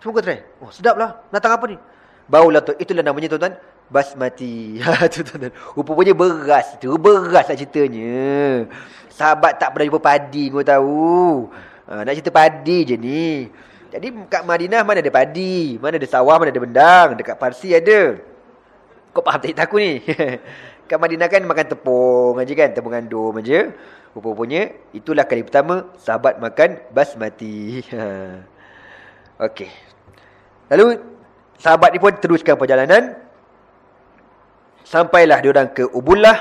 Cuba kau try. Oh, sedaplah. Datang apa ni? Baulah tu. Itulah namanya tuan-tuan. Basmati. (laughs) Ha tu tuan-tuan. Rupanya beras tu. Beras lah ceritanya. Sahabat tak pernah jumpa padi kau tahu. Ha, nak cerita padi je ni. Jadi kat Madinah mana ada padi, mana ada sawah, mana ada bendang. Dekat Parsi ada. Kau faham tak aku ni? (laughs) kat Madinah kan makan tepung aja kan, tepung gandum aja. Rupa-rupanya itulah kali pertama sahabat makan basmati. (laughs) Okey. Lalu sahabat ni pun teruskan perjalanan. Sampailah diorang ke Ubullah.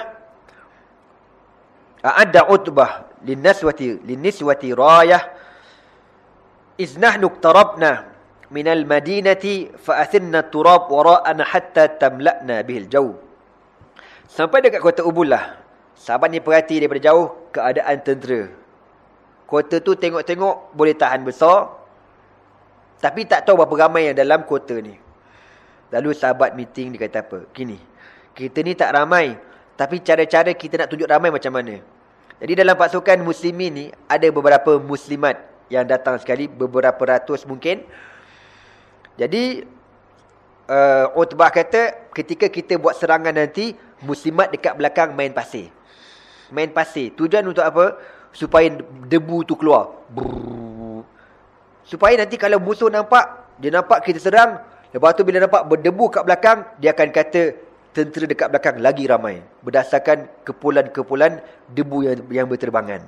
A'adda utbah linnaswati linniswati rayah iz nahnu qtarabna min almadinati fa athinna turab wara'ana hatta tamla'na bihil jaw sampai dekat kota Ubulah sahabat ni perhati daripada jauh keadaan tentera. Kota tu tengok-tengok boleh tahan besar tapi tak tahu berapa ramai yang dalam kota ni. Lalu sahabat meeting dia kata apa? Gini kita ni tak ramai tapi cara-cara kita nak tunjuk ramai macam mana? Jadi dalam pasukan muslimin ni ada beberapa muslimat yang datang sekali beberapa ratus mungkin. Jadi uh, Utbah kata ketika kita buat serangan nanti muslimat dekat belakang main pasir. Main pasir. Tujuan untuk apa? Supaya debu tu keluar. Supaya nanti kalau musuh nampak, dia nampak kita serang, lepas tu bila nampak berdebu kat belakang, dia akan kata tentera dekat belakang lagi ramai. Berdasarkan kepulan-kepulan debu yang yang berterbangan.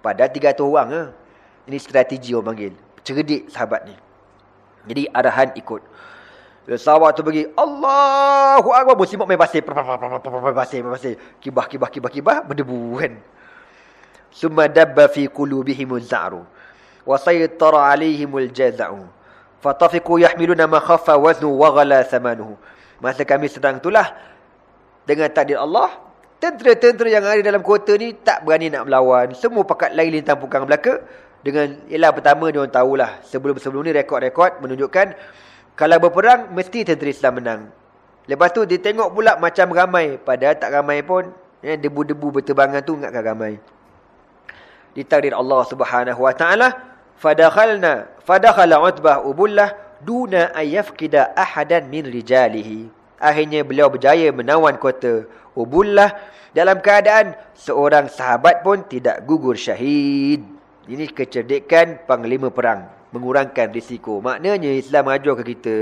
Padahal 300 orang eh. Ini strategi orang panggil. Cerdik sahabat ni. Jadi arahan ikut. Sahabat tu pergi, Allahu Akbar. Main pasir. Main pasir, main pasir. Kibah, kibah, kibah, kibah. Berdebu kan. Summa dabba fi kulubihimul za'ru. Wa sayytara alaihimul jaza'u. Fatafiku yahmiluna ma khaffa waznu wa ghala samanuhu. Masa kami sedang itulah. Dengan takdir Allah. Tentera-tentera yang ada dalam kota ni tak berani nak melawan. Semua pakat lain lintang pukang belaka dengan ialah pertama dia orang tahulah sebelum-sebelum ni rekod-rekod menunjukkan kalau berperang mesti tentera Islam menang. Lepas tu dia tengok pula macam ramai padahal tak ramai pun ya, debu-debu berterbangan tu enggakkan ramai. Ditakdir Allah Subhanahu wa taala fadakhalna fadakhala utbah ubullah duna ayyafkida ahadan min rijalihi. Akhirnya beliau berjaya menawan kota Ubullah dalam keadaan seorang sahabat pun tidak gugur syahid. Ini kecerdikan panglima perang. Mengurangkan risiko. Maknanya Islam ajar ke kita.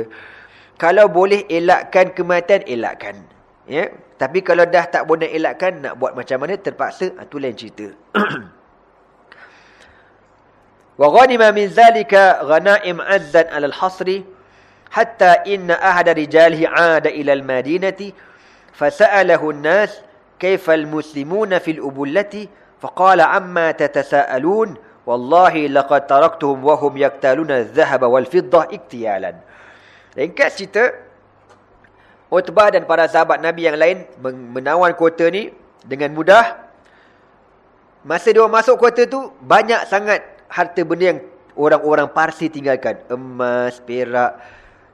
Kalau boleh elakkan kematian, elakkan. Ya? Tapi kalau dah tak boleh elakkan, nak buat macam mana, terpaksa. Itu lain cerita. (clears throat) وغنم من ذلك غنائم عزا على الحصر حتى إن أحد رجاله عاد إلى المدينة فسأله الناس كيف المسلمون في الأبلة فقال عما تتساءلون Wallahi laqad taraktuhum wa hum yaktaluna adh-dhahaba wal fiddah iktiyalan. Ringkas cerita Utbah dan para sahabat Nabi yang lain menawan kota ni dengan mudah. Masa dia masuk kota tu banyak sangat harta benda yang orang-orang Parsi tinggalkan, emas, perak.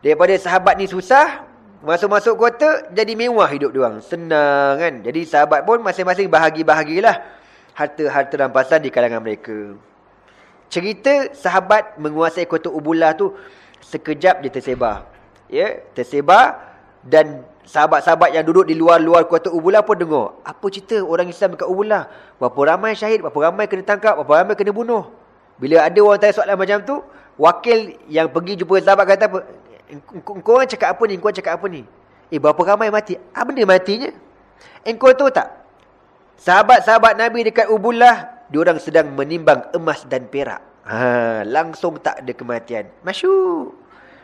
Daripada sahabat ni susah, masuk-masuk kota jadi mewah hidup dia orang. Senang kan. Jadi sahabat pun masing-masing bahagi-bahagilah harta-harta rampasan di kalangan mereka cerita sahabat menguasai kota Ubullah tu sekejap dia tersebar. Ya, tersebar dan sahabat-sahabat yang duduk di luar-luar kota Ubullah pun dengar. Apa cerita orang Islam dekat Ubullah? Berapa ramai syahid, berapa ramai kena tangkap, berapa ramai kena bunuh. Bila ada orang tanya soalan macam tu, Wakil yang pergi jumpa sahabat kata apa? Kau orang cakap apa ni? Kau cakap apa ni? Eh, berapa ramai mati? Apa ni matinya? Engkau tahu tak? Sahabat-sahabat Nabi dekat Ubullah, diorang sedang menimbang emas dan perak. Ha, langsung tak ada kematian. Masyuk.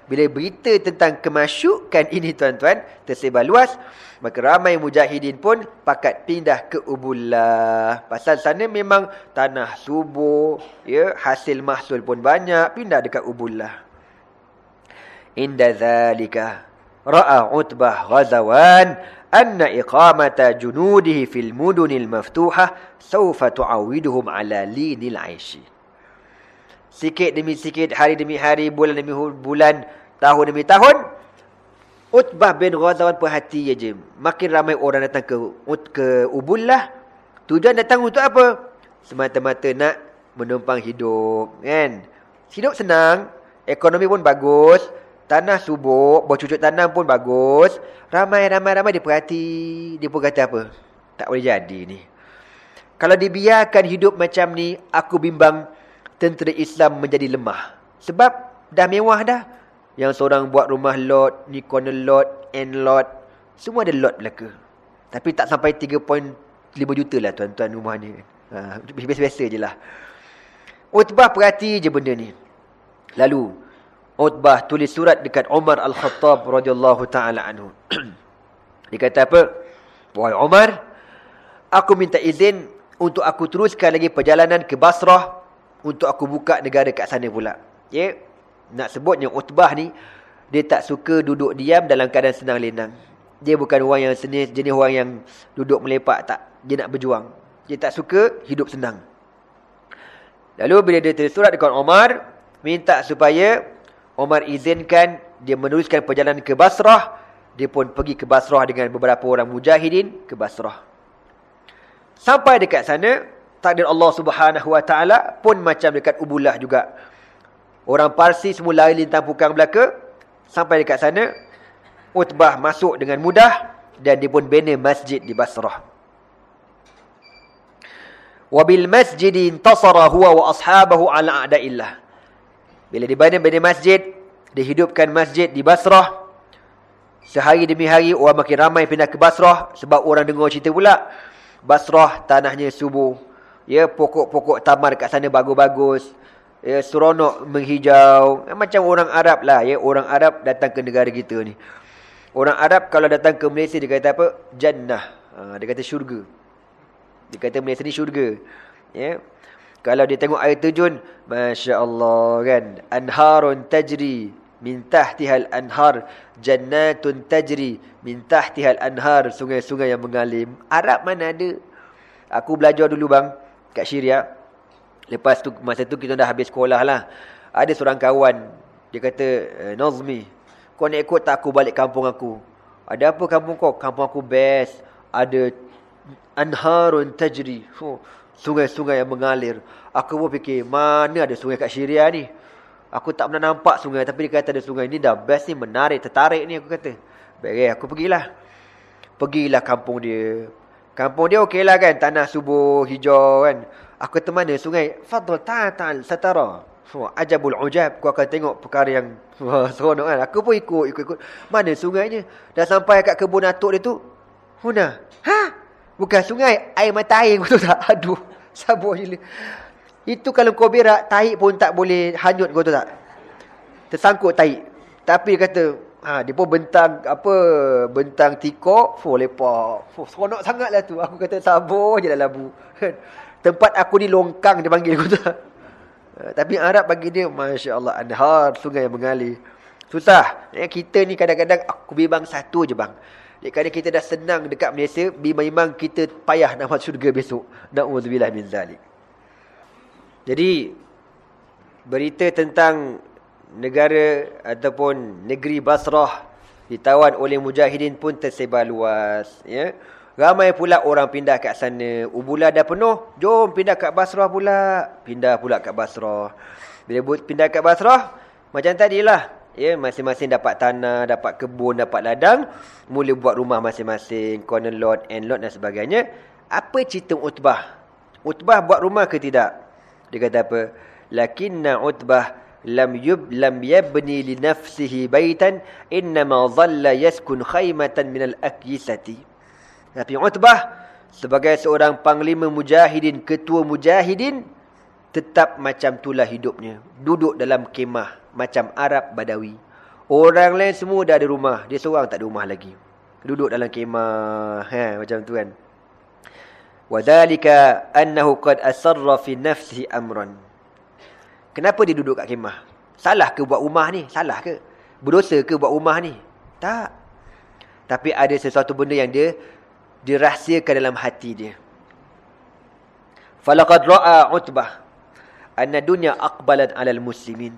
Bila berita tentang kemasyukan ini tuan-tuan tersebar luas, maka ramai mujahidin pun pakat pindah ke Ubullah. Pasal sana memang tanah subur, ya, hasil mahsul pun banyak, pindah dekat Ubullah. Inda zalika ra'a Utbah ghazawan anna iqamata junudihi fil mudunil maftuhah sawfa tu'awiduhum ala linil aishi. Sikit demi sikit, hari demi hari, bulan demi bulan, tahun demi tahun Utbah bin Ghazawan perhati je makin ramai orang datang ke ke Ubullah tujuan datang untuk apa? Semata-mata nak menumpang hidup kan? Hidup senang ekonomi pun bagus tanah subur bercucuk tanam pun bagus. Ramai ramai ramai dia perhati dia pun kata apa? Tak boleh jadi ni. Kalau dibiarkan hidup macam ni aku bimbang tentera Islam menjadi lemah sebab dah mewah dah yang seorang buat rumah lot, ni corner lot, end lot. Semua ada lot belaka. Tapi tak sampai 3.5 juta lah tuan-tuan rumah ni. Ha, biasa-biasa je lah. Utbah perhati je benda ni. Lalu, Utbah tulis surat dekat Umar Al-Khattab radhiyallahu ta'ala anhu. (clears throat) Dia kata apa? Wahai Umar, aku minta izin untuk aku teruskan lagi perjalanan ke Basrah untuk aku buka negara kat sana pula. Ya? Yeah? nak sebutnya Utbah ni dia tak suka duduk diam dalam keadaan senang lenang. Dia bukan orang yang jenis jenis orang yang duduk melepak tak. Dia nak berjuang. Dia tak suka hidup senang. Lalu bila dia tulis surat dekat Omar, minta supaya Omar izinkan dia meneruskan perjalanan ke Basrah. Dia pun pergi ke Basrah dengan beberapa orang mujahidin ke Basrah. Sampai dekat sana, takdir Allah Subhanahu Wa Taala pun macam dekat Ubullah juga. Orang Parsi semua lari lintang pukang belaka. Sampai dekat sana. Utbah masuk dengan mudah. Dan dia pun bina masjid di Basrah. Wabil masjid intasara huwa wa ashabahu ala a'da'illah. Bila dibina-bina masjid. Dihidupkan masjid di Basrah. Sehari demi hari orang makin ramai pindah ke Basrah. Sebab orang dengar cerita pula. Basrah tanahnya subuh. Ya, pokok-pokok taman kat sana bagus-bagus ya, seronok menghijau. Macam orang Arab lah. Ya, orang Arab datang ke negara kita ni. Orang Arab kalau datang ke Malaysia, dia kata apa? Jannah. Ha, dia kata syurga. Dia kata Malaysia ni syurga. Ya. Kalau dia tengok air terjun, Masya Allah kan. Anharun tajri min tahtihal anhar. Jannatun tajri min tahtihal anhar. Sungai-sungai yang mengalim. Arab mana ada? Aku belajar dulu bang. Kat Syria. Lepas tu masa tu kita dah habis sekolah lah. Ada seorang kawan dia kata eh, Nazmi, kau nak ikut tak aku balik kampung aku? Ada apa kampung kau? Kampung aku best. Ada anharun tajri. sungai-sungai yang mengalir. Aku pun fikir, mana ada sungai kat Syria ni? Aku tak pernah nampak sungai tapi dia kata ada sungai ni dah best ni menarik, tertarik ni aku kata. Baik, aku pergilah. Pergilah kampung dia. Kampung dia okeylah kan, tanah subur, hijau kan. Aku kata mana sungai? Fadl ta'al satara. Ajabul ujab. Kau akan tengok perkara yang wah, seronok kan. Aku pun ikut, ikut, ikut. Mana sungainya? Dah sampai kat kebun atuk dia tu. Huna. Ha? Bukan sungai. Air mata air. (laughs) Tahu tak? Aduh. Sabar gila. Itu kalau kau berak, tahi pun tak boleh hanyut. Kau tahu tak? Tersangkut tahi. Tapi dia kata, ha, dia pun bentang, apa, bentang tikok. Fuh, lepak. Fuh, seronok sangat lah tu. Aku kata, sabar je lah labu. (laughs) Tempat aku ni longkang dia panggil aku tu. Uh, (laughs) tapi Arab bagi dia Masya Allah Anhar sungai yang mengalir Susah eh, Kita ni kadang-kadang Aku bimbang satu je bang Kerana kita dah senang dekat Malaysia Bimbang-bimbang kita payah nak masuk syurga besok Na'udzubillah min zalik Jadi Berita tentang Negara Ataupun negeri Basrah Ditawan oleh Mujahidin pun tersebar luas Ya Ramai pula orang pindah kat sana. Ubula dah penuh. Jom pindah kat Basrah pula. Pindah pula kat Basrah. Bila pindah kat Basrah. Macam tadilah. Ya, masing-masing dapat tanah, dapat kebun, dapat ladang. Mula buat rumah masing-masing. Corner lot, end lot dan sebagainya. Apa cerita Utbah? Utbah buat rumah ke tidak? Dia kata apa? Lakinna Utbah lam yub lam yabni li nafsihi baitan inma dhalla yaskun khaymatan min al-akyisati tapi Utbah sebagai seorang panglima mujahidin ketua mujahidin tetap macam itulah hidupnya. Duduk dalam kemah macam Arab Badawi. Orang lain semua dah ada rumah. Dia seorang tak ada rumah lagi. Duduk dalam kemah. Ha macam tu kan. Wadhalika annahu qad asarra fi nafsihi amran. Kenapa dia duduk kat kemah? Salah ke buat rumah ni? Salah ke? Berdosa ke buat rumah ni? Tak. Tapi ada sesuatu benda yang dia dirahsiakan dalam hati dia. Falaqad ra'a Utbah anna dunya aqbalat 'alal muslimin.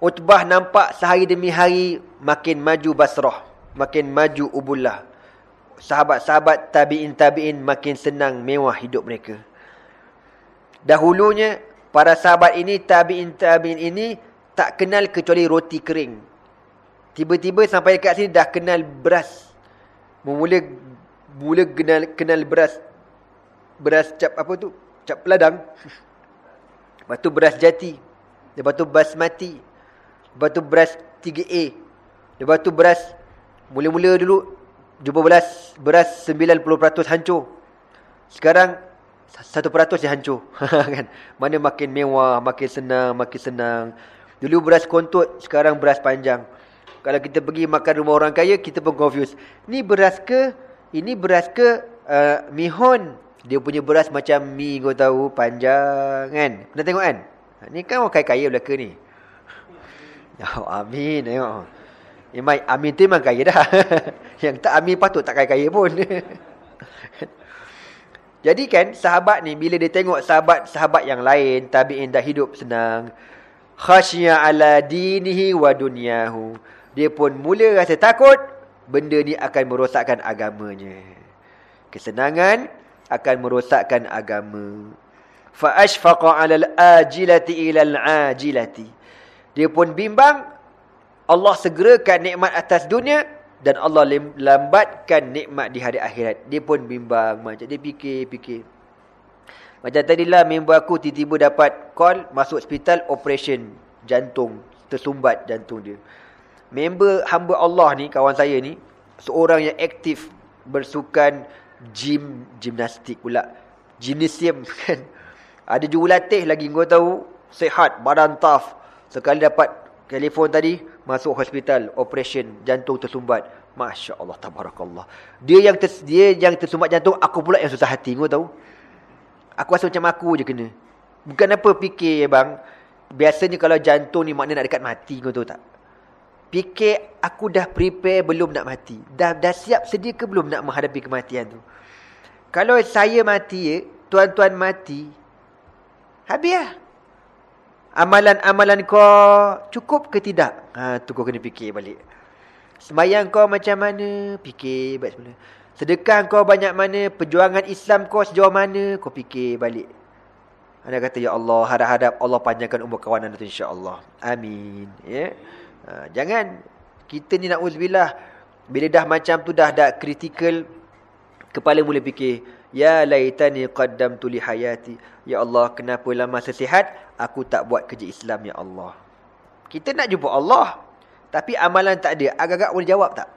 Utbah nampak sehari demi hari makin maju Basrah, makin maju Ubullah sahabat-sahabat tabi'in-tabi'in makin senang mewah hidup mereka. Dahulunya, para sahabat ini, tabi'in-tabi'in ini, tak kenal kecuali roti kering. Tiba-tiba sampai dekat sini dah kenal beras. Mula mula kenal kenal beras. Beras cap apa tu? Cap peladang. (laughs) Lepas tu beras jati. Lepas tu basmati. Lepas tu beras 3A. Lepas tu beras mula-mula dulu jumpa beras beras 90% hancur. Sekarang 1% yang hancur. (laughs) kan? Mana makin mewah, makin senang, makin senang. Dulu beras kontut, sekarang beras panjang. Kalau kita pergi makan rumah orang kaya, kita pun confuse. Ni beras ke? Ini beras ke uh, mihon? Dia punya beras macam mi kau tahu, panjang kan? Pernah tengok kan? Ni kan orang kaya-kaya belaka ni. (laughs) Oh, amin. Tengok. Imai Amin tu memang kaya dah. (laughs) Yang tak Amin patut tak kaya-kaya pun. Jadi kan sahabat ni bila dia tengok sahabat-sahabat yang lain tabi'in dah hidup senang. Khasya ala dinihi wa dunyahu. Dia pun mula rasa takut benda ni akan merosakkan agamanya. Kesenangan akan merosakkan agama. Fa ashfaqa ala al-ajilati ila al-ajilati. Dia pun bimbang Allah segerakan nikmat atas dunia dan Allah lambatkan nikmat di hari akhirat. Dia pun bimbang macam dia fikir-fikir. Macam tadilah member aku tiba-tiba dapat call masuk hospital operation jantung, tersumbat jantung dia. Member hamba Allah ni kawan saya ni seorang yang aktif bersukan gym gimnastik pula. Gymnasium kan. Ada jurulatih lagi kau tahu, sehat, badan tough. Sekali dapat telefon tadi masuk hospital operation jantung tersumbat. masya-Allah tabarakallah. Dia yang ter, dia yang tersumbat jantung aku pula yang susah hati kau tahu? Aku rasa macam aku je kena. Bukan apa fikir ya bang. Biasanya kalau jantung ni makna nak dekat mati kau tahu tak? Fikir aku dah prepare belum nak mati. Dah dah siap sedia ke belum nak menghadapi kematian tu? Kalau saya mati ya tuan-tuan mati habislah amalan-amalan kau cukup ke tidak? Ha, tu kau kena fikir balik. Semayang kau macam mana? Fikir balik semula. Sedekah kau banyak mana? Perjuangan Islam kau sejauh mana? Kau fikir balik. Anda kata, Ya Allah, harap-harap Allah panjangkan umur kawanan itu insyaAllah. Amin. Ya? Ha, jangan. Kita ni nak uzbillah. Bila dah macam tu dah dah kritikal. Kepala mula fikir. Ya laitani qaddamtu li hayati. Ya Allah, kenapa lama sesihat aku tak buat kerja Islam ya Allah. Kita nak jumpa Allah, tapi amalan tak ada. Agak-agak boleh jawab tak?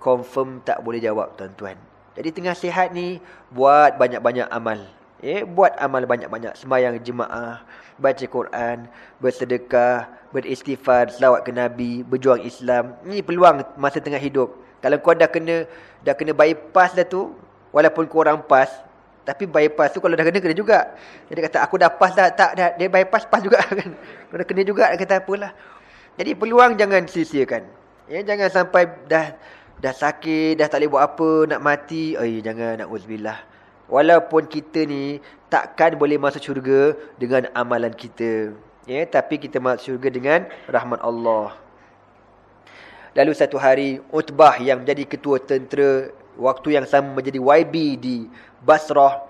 Confirm tak boleh jawab, tuan-tuan. Jadi tengah sihat ni buat banyak-banyak amal. Eh, buat amal banyak-banyak. Sembahyang jemaah, baca Quran, bersedekah, beristighfar, selawat ke Nabi, berjuang Islam. Ini peluang masa tengah hidup. Kalau kau dah kena dah kena bypass dah tu, Walaupun kurang pas Tapi bypass tu kalau dah kena, kena juga. Jadi kata aku dah pas dah Tak dah, dia bypass pas juga. (laughs) Kan? Kalau kena juga kata apalah. Jadi peluang jangan sia-siakan. Ya, Jangan sampai dah Dah sakit Dah tak boleh buat apa Nak mati Eh jangan nak uzbillah Walaupun kita ni Takkan boleh masuk syurga Dengan amalan kita. Ya, tapi kita masuk syurga dengan rahmat Allah. Lalu satu hari Utbah yang menjadi ketua tentera waktu yang sama menjadi YB di Basrah.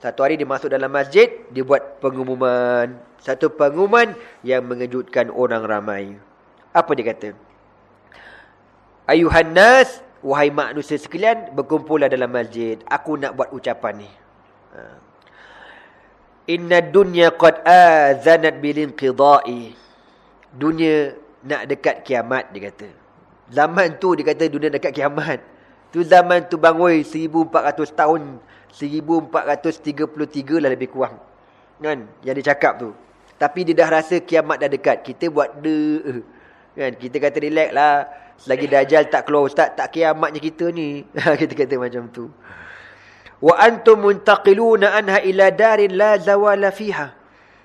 Satu hari dia masuk dalam masjid, dia buat pengumuman. Satu pengumuman yang mengejutkan orang ramai. Apa dia kata? Ayuhan nas, wahai manusia sekalian, berkumpullah dalam masjid. Aku nak buat ucapan ni. Ha. Inna dunya qad azanat bil inqidai. dunia nak dekat kiamat dia kata. Zaman tu dia kata dunia dekat kiamat. Tu zaman tu bang oi 1400 tahun 1433 lah lebih kurang. Kan yang dia cakap tu. Tapi dia dah rasa kiamat dah dekat. Kita buat de kan kita kata relax lah. Selagi dajal tak keluar ustaz tak kiamatnya kita ni. (laughs) kita kata macam tu. Wa antum muntaqiluna anha ila darin la zawala fiha.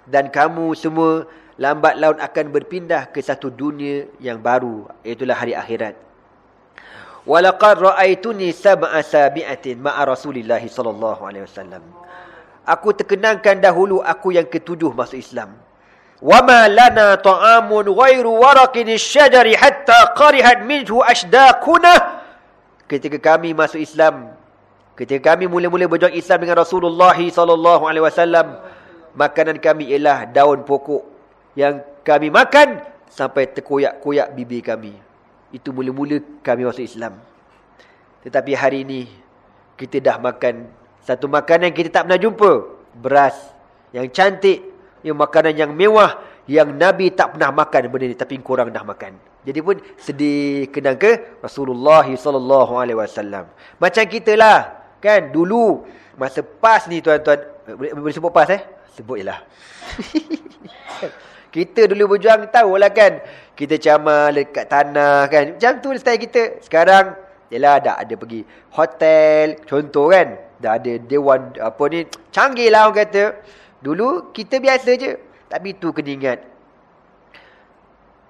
Dan kamu semua lambat laun akan berpindah ke satu dunia yang baru. Itulah hari akhirat. Walaqad ra'aituni sab'a sabi'atin ma'a Rasulillah sallallahu alaihi wasallam. Aku terkenangkan dahulu aku yang ketujuh masuk Islam. Wa ma lana ta'amun ghairu waraqin asy-syajari hatta qarihat minhu ashdaquna. Ketika kami masuk Islam, ketika kami mula-mula berjuang Islam dengan Rasulullah sallallahu alaihi wasallam, makanan kami ialah daun pokok yang kami makan sampai terkoyak-koyak bibir kami. Itu mula-mula kami masuk Islam. Tetapi hari ini, kita dah makan satu makanan yang kita tak pernah jumpa. Beras yang cantik, yang makanan yang mewah, yang Nabi tak pernah makan benda ni. Tapi korang dah makan. Jadi pun sedih kenang ke Rasulullah SAW. Macam kita lah. Kan, dulu, masa pas ni tuan-tuan. Boleh, boleh sebut pas eh? Sebut je lah. (laughs) kita dulu berjuang, tahulah kan kita camal dekat tanah kan. Macam tu style kita. Sekarang ialah dah ada pergi hotel, contoh kan. Dah ada dewan apa ni, canggih lah orang kata. Dulu kita biasa je. Tapi tu kena ingat.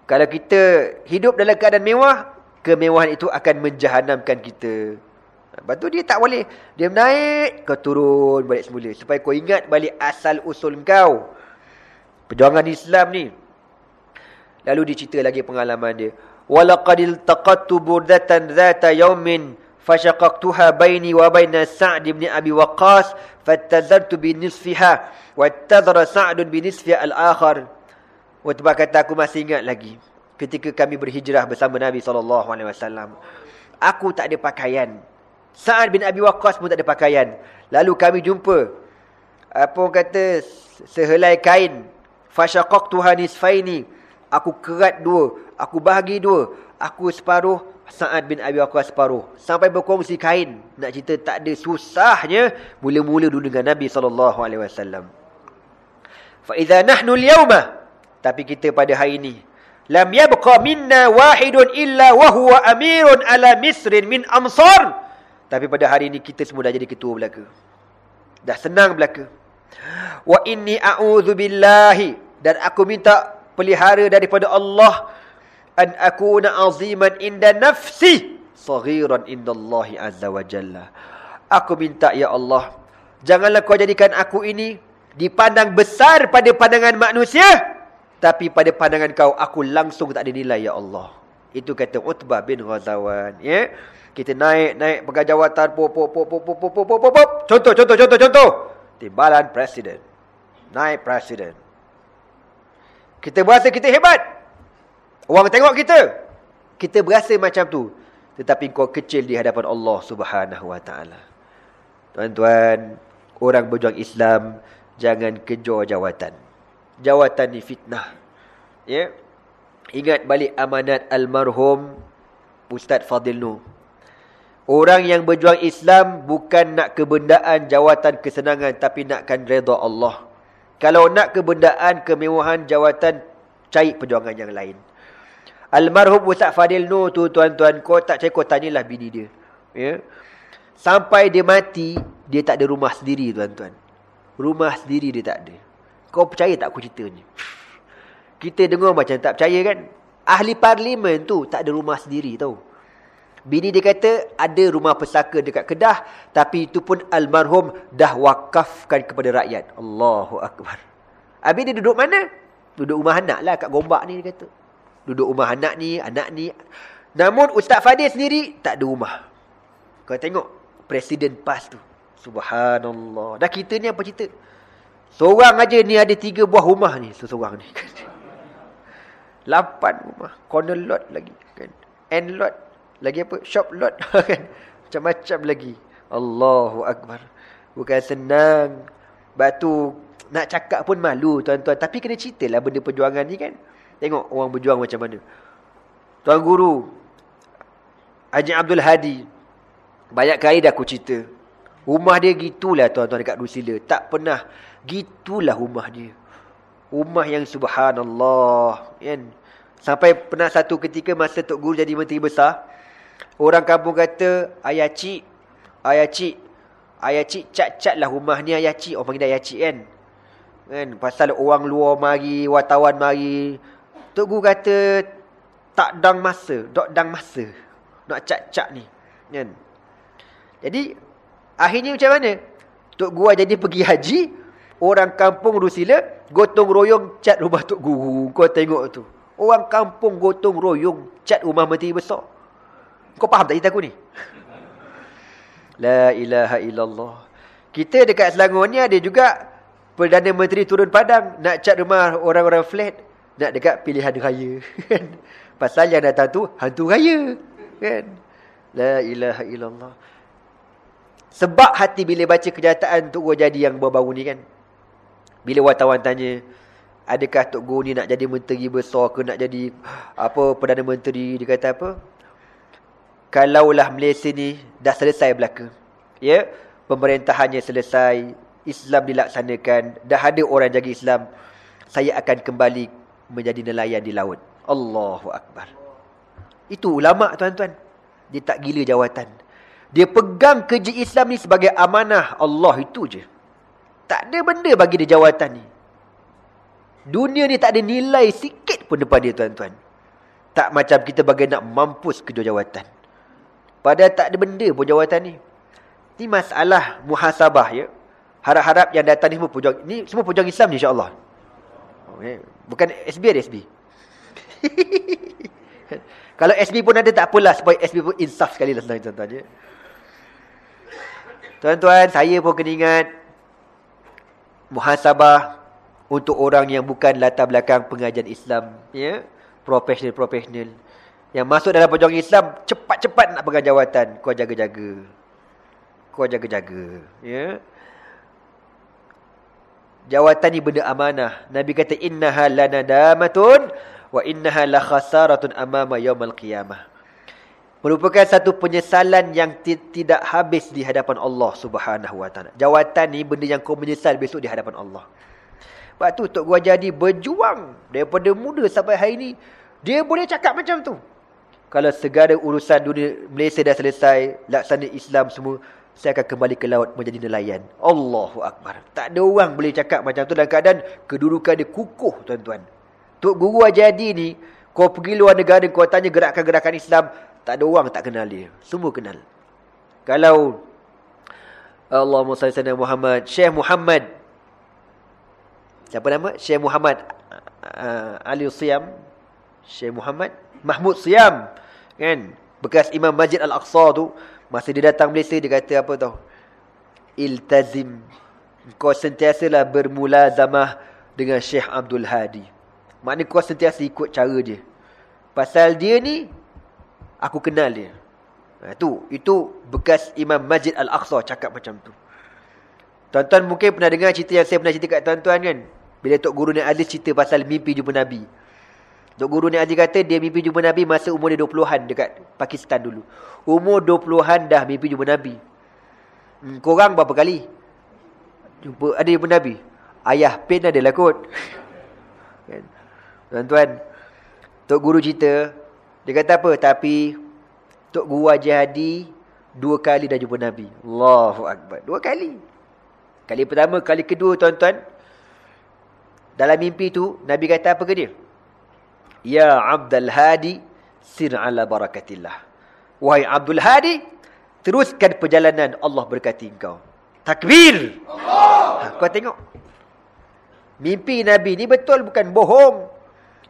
Kalau kita hidup dalam keadaan mewah, kemewahan itu akan menjahanamkan kita. Lepas tu dia tak boleh. Dia naik, kau turun balik semula. Supaya kau ingat balik asal usul kau. Perjuangan Islam ni. Lalu dicerita lagi pengalaman dia. Walaqadil taqattu burdatan zata yawmin fashaqaqtuha baini wa baina Sa'd ibn Abi Waqqas fattazartu bi nisfiha wattazara Sa'd bi nisfi al-akhar. Wa kata aku masih ingat lagi ketika kami berhijrah bersama Nabi Sallallahu Alaihi Wasallam, Aku tak ada pakaian. Sa'ad bin Abi Waqqas pun tak ada pakaian. Lalu kami jumpa apa kata sehelai kain fashaqaqtuha nisfaini Aku kerat dua. Aku bahagi dua. Aku separuh. Sa'ad bin Abi Waqqas separuh. Sampai berkongsi kain. Nak cerita tak ada susahnya. Mula-mula dulu dengan Nabi SAW. Fa'idha nahnu liyawma. Tapi kita pada hari ini. Lam yabqa minna wahidun illa wahuwa amirun ala misrin min amsar. Tapi pada hari ini kita semua dah jadi ketua belaka. Dah senang belaka. Wa inni a'udhu billahi. Dan aku minta pelihara daripada Allah an akuna aziman inda nafsi saghiran indallahi azza wa jalla. Aku minta ya Allah janganlah kau jadikan aku ini dipandang besar pada pandangan manusia tapi pada pandangan kau aku langsung tak ada nilai ya Allah. Itu kata Utbah bin Ghazawan ya. Kita naik naik pegang jawatan pop pop pop pop pop pop contoh contoh contoh contoh. Timbalan presiden. Naik presiden kita berasa kita hebat. Orang tengok kita. Kita berasa macam tu. Tetapi kau kecil di hadapan Allah subhanahu wa ta'ala. Tuan-tuan, orang berjuang Islam, jangan kejar jawatan. Jawatan ni fitnah. Ya? Ingat balik amanat almarhum Ustaz Fadil Nur. Orang yang berjuang Islam bukan nak kebendaan, jawatan, kesenangan. Tapi nakkan reda Allah. Kalau nak kebendaan, kemewahan, jawatan, cari perjuangan yang lain. Almarhum Ustaz Fadil Nur tu tuan-tuan, kau tak cari, kau tanyalah bini dia. Ya? Sampai dia mati, dia tak ada rumah sendiri tuan-tuan. Rumah sendiri dia tak ada. Kau percaya tak aku cerita ni? Kita dengar macam tak percaya kan? Ahli parlimen tu tak ada rumah sendiri tau. Bini dia kata ada rumah pesaka dekat Kedah tapi itu pun almarhum dah wakafkan kepada rakyat. Allahu akbar. Habis dia duduk mana? Duduk rumah anak lah kat Gombak ni dia kata. Duduk rumah anak ni, anak ni. Namun Ustaz Fadil sendiri tak ada rumah. Kau tengok presiden PAS tu. Subhanallah. Dah kita ni apa cerita? Seorang aja ni ada tiga buah rumah ni. Seorang ni. (laughs) Lapan rumah. Corner lot lagi. Kan? End lot lagi apa? Shop lot. (laughs) Kan? Macam-macam lagi. Allahu Akbar. Bukan senang. Batu nak cakap pun malu tuan-tuan. Tapi kena cerita lah benda perjuangan ni kan. Tengok orang berjuang macam mana. Tuan Guru, Haji Abdul Hadi, banyak kali dah aku cerita. Rumah dia gitulah tuan-tuan dekat Dusila. Tak pernah. Gitulah rumah dia. Rumah yang subhanallah. Kan? Sampai pernah satu ketika masa Tok Guru jadi menteri besar. Orang kampung kata, Ayah Cik, Ayah Cik, Ayah Cik cat-cat lah rumah ni Ayah Cik. Orang panggil Ayah Cik kan. kan? Pasal orang luar mari, wartawan mari. Tok Guru kata, tak dang masa, dok dang masa. Nak cat-cat ni. Kan? Jadi, akhirnya macam mana? Tok Guru jadi pergi haji, orang kampung Rusila, gotong royong cat rumah Tok Guru. Kau tengok tu. Orang kampung gotong royong cat rumah menteri besar. Kau faham tak cerita aku ni? La ilaha illallah. Kita dekat Selangor ni ada juga Perdana Menteri turun padang nak cat rumah orang-orang flat. Nak dekat pilihan raya. Kan? Pasal yang datang tu hantu raya. Kan? La ilaha illallah. Sebab hati bila baca kenyataan Tok Guru jadi yang baru-baru ni kan. Bila wartawan tanya, adakah Tok Guru ni nak jadi menteri besar ke nak jadi apa Perdana Menteri, dia kata apa? Kalaulah Malaysia ni dah selesai belaka. Ya, pemerintahannya selesai, Islam dilaksanakan, dah ada orang jaga Islam, saya akan kembali menjadi nelayan di laut. Allahu Akbar. Itu ulama tuan-tuan. Dia tak gila jawatan. Dia pegang kerja Islam ni sebagai amanah Allah itu je. Tak ada benda bagi dia jawatan ni. Dunia ni tak ada nilai sikit pun depan dia tuan-tuan. Tak macam kita bagi nak mampus kerja jawatan. Padahal tak ada benda pun jawatan ni. Ni masalah muhasabah ya. Harap-harap yang datang ni semua pejuang. Ni semua pejuang Islam ni insyaAllah. Okay. Bukan SB ada SB. (laughs) Kalau SB pun ada tak apalah. Supaya SB pun insaf sekali lah tuan-tuan ya. Tuan-tuan, saya pun kena ingat muhasabah untuk orang yang bukan latar belakang pengajian Islam, ya. Profesional-profesional yang masuk dalam perjuangan Islam cepat-cepat nak pegang jawatan, kau jaga-jaga. Kau jaga-jaga, ya. Jawatan ni benda amanah. Nabi kata innaha lanadamatun wa innaha la khasaratun amama yaumil qiyamah merupakan satu penyesalan yang tidak habis di hadapan Allah Subhanahu wa taala. Jawatan ni benda yang kau menyesal besok di hadapan Allah. Sebab tu Tok Gua jadi berjuang daripada muda sampai hari ni dia boleh cakap macam tu. Kalau segala urusan dunia Malaysia dah selesai, laksana Islam semua, saya akan kembali ke laut menjadi nelayan. Allahu akbar. Tak ada orang boleh cakap macam tu dalam keadaan kedudukan dia kukuh tuan-tuan. Tok Guru Ajadi ni kau pergi luar negara kau tanya gerakan-gerakan Islam tak ada orang tak kenal dia. Semua kenal. Kalau Allahumma salli ala Muhammad, Syekh Muhammad. Siapa nama? Syekh Muhammad uh, Ali Siyam. Syekh Muhammad Mahmud Siyam. Kan? Bekas Imam Masjid Al-Aqsa tu, masa dia datang Malaysia dia kata apa tau? Iltazim. Kau sentiasalah bermula zamah dengan Syekh Abdul Hadi. Maknanya kau sentiasa ikut cara dia. Pasal dia ni Aku kenal dia. Ha, tu, itu bekas Imam Masjid Al-Aqsa cakap macam tu. Tuan-tuan mungkin pernah dengar cerita yang saya pernah cerita kat tuan-tuan kan? Bila Tok Guru Nek Aziz cerita pasal mimpi jumpa Nabi. Tok Guru Nek Aziz kata dia mimpi jumpa Nabi masa umur dia 20-an dekat Pakistan dulu. Umur 20-an dah mimpi jumpa Nabi. Hmm, korang berapa kali? Jumpa ada jumpa Nabi? Ayah pen adalah kot. (laughs) Kan? Tuan-tuan, Tok Guru cerita, dia kata apa? Tapi Tok Guru Haji Hadi dua kali dah jumpa Nabi. Allahu Akbar. Dua kali. Kali pertama, kali kedua tuan-tuan. Dalam mimpi tu, Nabi kata apa ke dia? Ya Abdul Hadi, sir ala barakatillah. Wahai Abdul Hadi, teruskan perjalanan Allah berkati engkau. Takbir! Ha, kau tengok. Mimpi Nabi ni betul bukan bohong.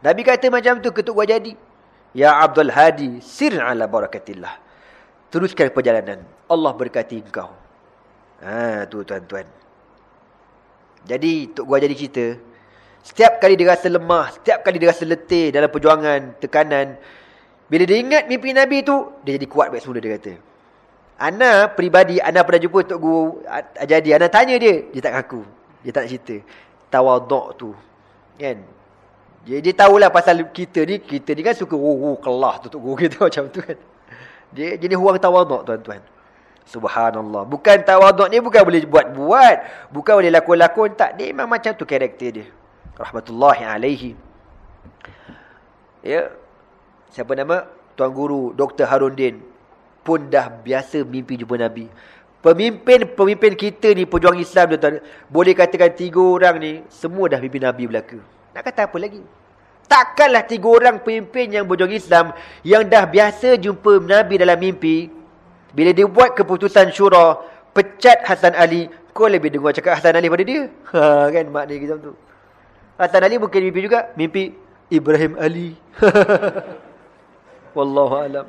Nabi kata macam tu ketuk gua jadi. Ya Abdul Hadi, sir ala barakatillah. Teruskan perjalanan. Allah berkati engkau. Ha, tu tuan-tuan. Jadi, Tok Gua jadi cerita. Setiap kali dia rasa lemah, setiap kali dia rasa letih dalam perjuangan, tekanan. Bila dia ingat mimpi Nabi tu, dia jadi kuat baik semula dia kata. Ana pribadi, Ana pernah jumpa Tok Guru jadi. Ana tanya dia, dia tak ngaku. Dia tak cerita. Tawaduk tu. Kan? Dia, dia tahulah pasal kita ni, kita ni kan suka oh, oh kelah tu guru kita (laughs) macam tu kan. Dia jenis orang tawaduk tuan-tuan. Subhanallah. Bukan tawaduk ni bukan boleh buat-buat. Bukan boleh lakon-lakon. Tak, dia memang macam tu karakter dia. Rahmatullahi alaihi. Ya. Siapa nama? Tuan Guru Dr. Harun Din. Pun dah biasa mimpi jumpa Nabi. Pemimpin-pemimpin kita ni, pejuang Islam tuan-tuan. Boleh katakan tiga orang ni, semua dah mimpi Nabi belaka. Nak kata apa lagi? Takkanlah tiga orang pemimpin yang berjuang Islam yang dah biasa jumpa Nabi dalam mimpi. Bila dia buat keputusan syura, pecat Hasan Ali, kau lebih dengar cakap Hasan Ali pada dia. (laughs) Ha, kan maknanya macam tu. Hasan Ali mungkin mimpi juga. Mimpi Ibrahim Ali. (laughs) Wallahu alam.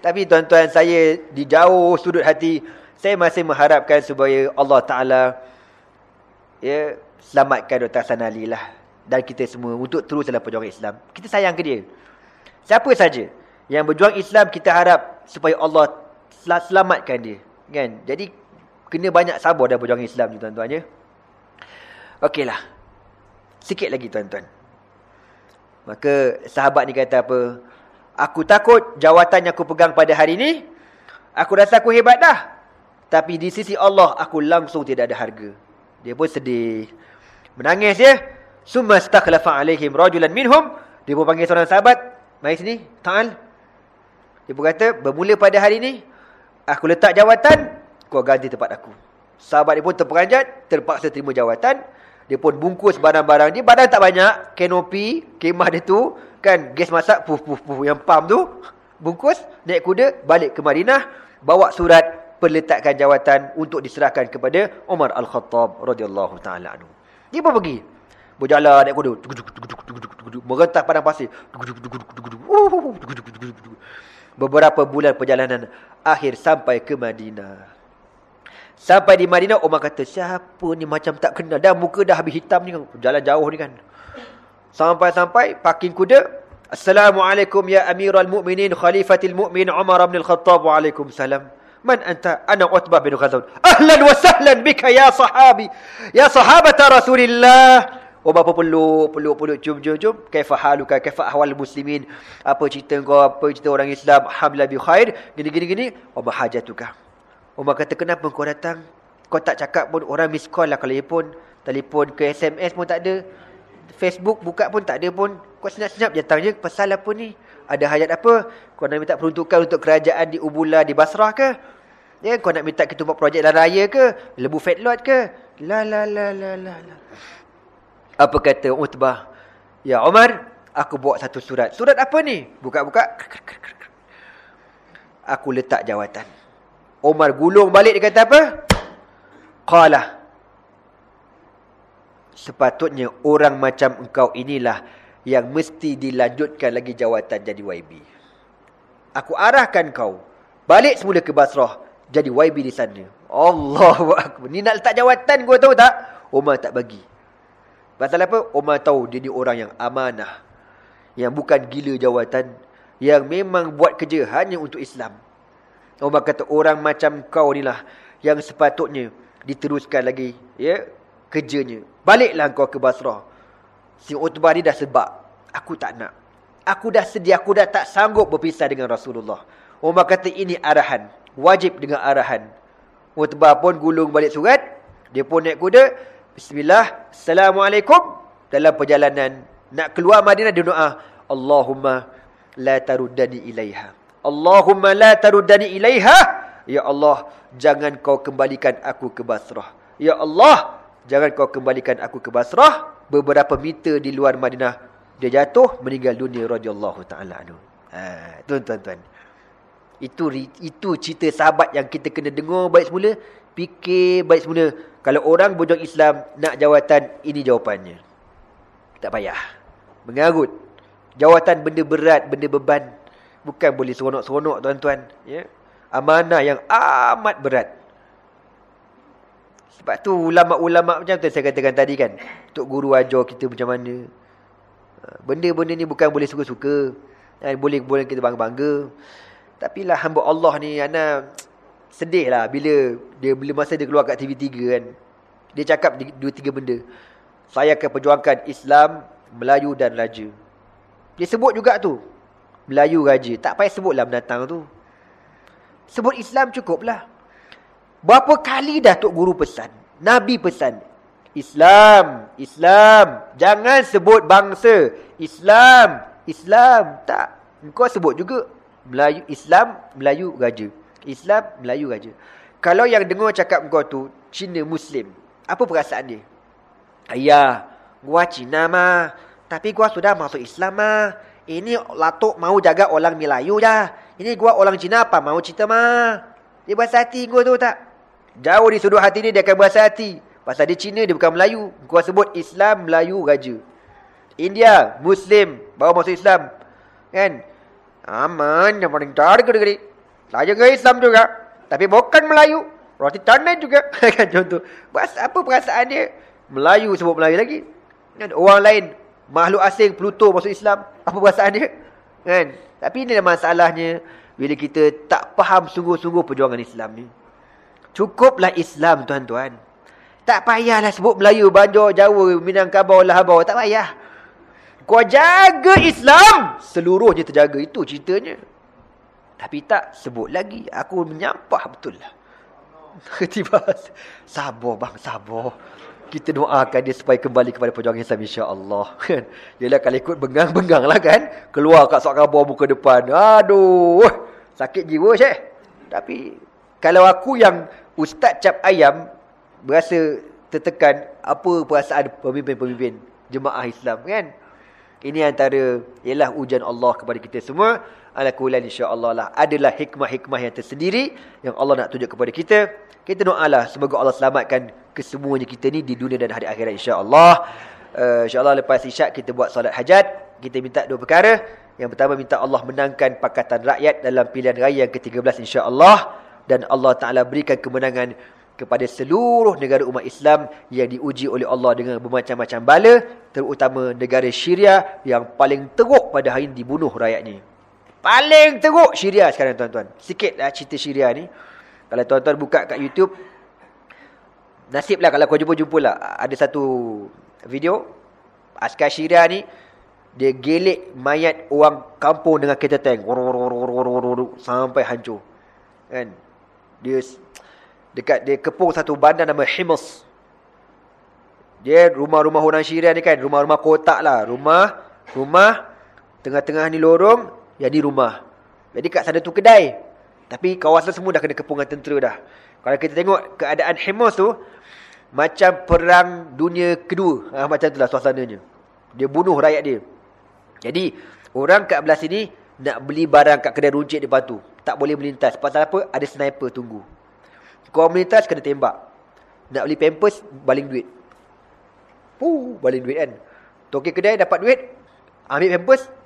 Tapi tuan-tuan saya di jauh sudut hati, saya masih mengharapkan supaya Allah Ta'ala ya, selamatkan Dr. Hassan Ali lah. Dan kita semua untuk terus dalam perjuangan Islam. Kita sayang ke dia. Siapa saja yang berjuang Islam kita harap supaya Allah sel selamatkan dia. Kan? Jadi kena banyak sabar dalam perjuangan Islam tuan-tuan ya. Okeylah. Sikit lagi tuan-tuan. Maka sahabat ni kata apa? Aku takut jawatan yang aku pegang pada hari ini. Aku rasa aku hebat dah. Tapi di sisi Allah aku langsung tidak ada harga. Dia pun sedih. Menangis dia. Summa stakhlafa alaihim rajulan minhum. Dia pun panggil seorang sahabat. Mari sini. Ta'al. Dia pun kata, bermula pada hari ini. Aku letak jawatan. Kau ganti tempat aku. Sahabat dia pun terperanjat. Terpaksa terima jawatan. Dia pun bungkus barang-barang dia. Badan tak banyak. Kenopi. Kemah dia tu. Kan gas masak. Puf, puf, puf. Yang pam tu. Bungkus. Naik kuda. Balik ke Madinah. Bawa surat. Perletakan jawatan. Untuk diserahkan kepada Umar Al-Khattab. radhiyallahu ta'ala anhu. Dia pun pergi. Berjalan naik kuda. Merentas padang pasir. Beberapa bulan perjalanan. Akhir sampai ke Madinah. Sampai di Madinah, Umar kata, siapa ni macam tak kenal. Dah muka dah habis hitam ni. Jalan jauh ni kan. Sampai-sampai, parking kuda. Assalamualaikum ya amiral mu'minin khalifatil mu'min Umar bin al-Khattab. Waalaikumsalam. Man anta? Ana Utbah bin Ghazwan. Ahlan wa sahlan bika ya sahabi. Ya sahabata Rasulillah. Oh bapa peluk, peluk, peluk, jom, jom, jom. Kaifa haluka, kaifa ahwal muslimin. Apa cerita kau, apa cerita orang Islam. Alhamdulillah bi khair. Gini, gini, gini. Oh bahajatuka. Umar kata, kenapa kau datang? Kau tak cakap pun, orang miss call lah kalau telefon. Telefon ke SMS pun tak ada. Facebook buka pun tak ada pun. Kau senyap-senyap datang je. Pasal apa ni? Ada hajat apa? Kau nak minta peruntukan untuk kerajaan di Ubula, di Basrah ke? Ya, kau nak minta kita buat projek dalam raya ke? Lebu fetlot ke? La la la la la la. Apa kata Utbah? Ya Umar, aku buat satu surat. Surat apa ni? Buka-buka. Aku letak jawatan. Umar gulung balik dia kata apa? Qala. Sepatutnya orang macam engkau inilah yang mesti dilanjutkan lagi jawatan jadi YB. Aku arahkan kau balik semula ke Basrah jadi YB di sana. Allahu akbar. Ni nak letak jawatan kau tahu tak? Umar tak bagi. Pasal apa? Umar tahu dia ni orang yang amanah. Yang bukan gila jawatan, yang memang buat kerja hanya untuk Islam. Umar kata orang macam kau inilah yang sepatutnya diteruskan lagi ya kerjanya. Baliklah kau ke Basrah. Si Utbah ni dah sebab. Aku tak nak. Aku dah sedia. Aku dah tak sanggup berpisah dengan Rasulullah. Umar kata ini arahan. Wajib dengan arahan. Utbah pun gulung balik surat. Dia pun naik kuda. Bismillah. Assalamualaikum. Dalam perjalanan. Nak keluar Madinah dia doa. Allahumma la taruddani ilaiha. Allahumma la taruddani ilaiha. Ya Allah. Jangan kau kembalikan aku ke Basrah. Ya Allah. Jangan kau kembalikan aku ke Basrah beberapa meter di luar Madinah dia jatuh meninggal dunia radhiyallahu taala. Ha, tuan-tuan. Itu itu cerita sahabat yang kita kena dengar baik semula, fikir baik semula. Kalau orang berjuang Islam nak jawatan, ini jawapannya. Tak payah. Mengarut. Jawatan benda berat, benda beban. Bukan boleh seronok-seronok tuan-tuan. Ya? Amanah yang amat berat. Sebab tu ulama-ulama macam tu saya katakan tadi kan. Untuk guru ajar kita macam mana. Ha, benda-benda ni bukan boleh suka-suka. Boleh-boleh kita bangga-bangga. Tapi lah hamba Allah ni, Ana sedih lah bila dia bila masa dia keluar kat TV3 kan. Dia cakap dua tiga benda. Saya akan perjuangkan Islam, Melayu dan Raja. Dia sebut juga tu. Melayu Raja. Tak payah sebutlah mendatang tu. Sebut Islam cukuplah. Berapa kali dah Tok Guru pesan? Nabi pesan. Islam, Islam. Jangan sebut bangsa. Islam, Islam. Tak. Kau sebut juga. Melayu Islam, Melayu Raja. Islam, Melayu Raja. Kalau yang dengar cakap kau tu, Cina Muslim. Apa perasaan dia? Ayah, gua Cina mah. Tapi gua sudah masuk Islam mah. Ini Latuk mau jaga orang Melayu dah. Ini gua orang Cina apa mau cerita mah. Dia berasa hati gua tu tak? Jauh di sudut hati ni dia akan berasa hati. Pasal dia Cina, dia bukan Melayu. Gua sebut Islam, Melayu, Raja. India, Muslim, baru masuk Islam. Kan? Aman, yang paling tarik gede-gede. Saya ke Islam juga. Tapi bukan Melayu. Roti tanah juga. (laughs) kan contoh. Apa perasaan dia? Melayu sebut Melayu lagi. Kan? Orang lain, makhluk asing, Pluto masuk Islam. Apa perasaan dia? Kan? Tapi inilah masalahnya. Bila kita tak faham sungguh-sungguh perjuangan Islam ni. Cukuplah Islam tuan-tuan. Tak payahlah sebut Melayu, Banjar, Jawa, Minangkabau, Lahabau. Tak payah. Kau jaga Islam. Seluruhnya terjaga. Itu ceritanya. Tapi tak sebut lagi. Aku menyampah betul lah. (laughs) Tiba. Sabar bang, sabar. Kita doakan dia supaya kembali kepada perjuangan Islam insya-Allah. (laughs) Kan? Yalah kalau ikut bengang-bengang lah kan. Keluar kat khabar muka depan. Aduh. Sakit jiwa Syekh. Tapi kalau aku yang ustaz cap ayam berasa tertekan apa perasaan pemimpin-pemimpin jemaah Islam kan? Ini antara ialah ujian Allah kepada kita semua. Ala kulan insya-Allah lah adalah hikmah-hikmah yang tersendiri yang Allah nak tunjuk kepada kita. Kita doalah semoga Allah selamatkan kesemuanya kita ni di dunia dan hari akhirat insya-Allah. Uh, insya-Allah lepas isyak kita buat solat hajat. Kita minta dua perkara. Yang pertama minta Allah menangkan pakatan rakyat dalam pilihan raya yang ke-13 insya-Allah dan Allah Taala berikan kemenangan kepada seluruh negara umat Islam yang diuji oleh Allah dengan bermacam-macam bala terutama negara Syria yang paling teruk pada hari ini dibunuh rakyatnya paling teruk Syria sekarang tuan-tuan. Sikitlah cerita Syria ni. Kalau tuan-tuan buka kat YouTube nasiblah kalau kau jumpa-jumpalah ada satu video askar Syria ni dia gelik mayat orang kampung dengan kereta tank. Sampai hancur. Kan? Dia dekat dia kepung satu bandar nama Himus. Dia rumah-rumah orang Syria ni kan, rumah-rumah kotak lah. Rumah, rumah, tengah-tengah ni lorong, jadi rumah. Jadi kat sana tu kedai. Tapi kawasan semua dah kena kepungan tentera dah. Kalau kita tengok keadaan Himus tu, macam perang dunia kedua. Ha, macam itulah suasananya. Dia bunuh rakyat dia. Jadi, orang kat belah sini, nak beli barang kat kedai runcit depan tu. Tak boleh melintas. Pasal apa? Ada sniper tunggu. Komunitas kena tembak. Nak beli pampers, baling duit. Puh, baling duit kan. Toki kedai dapat duit, ambil pampers.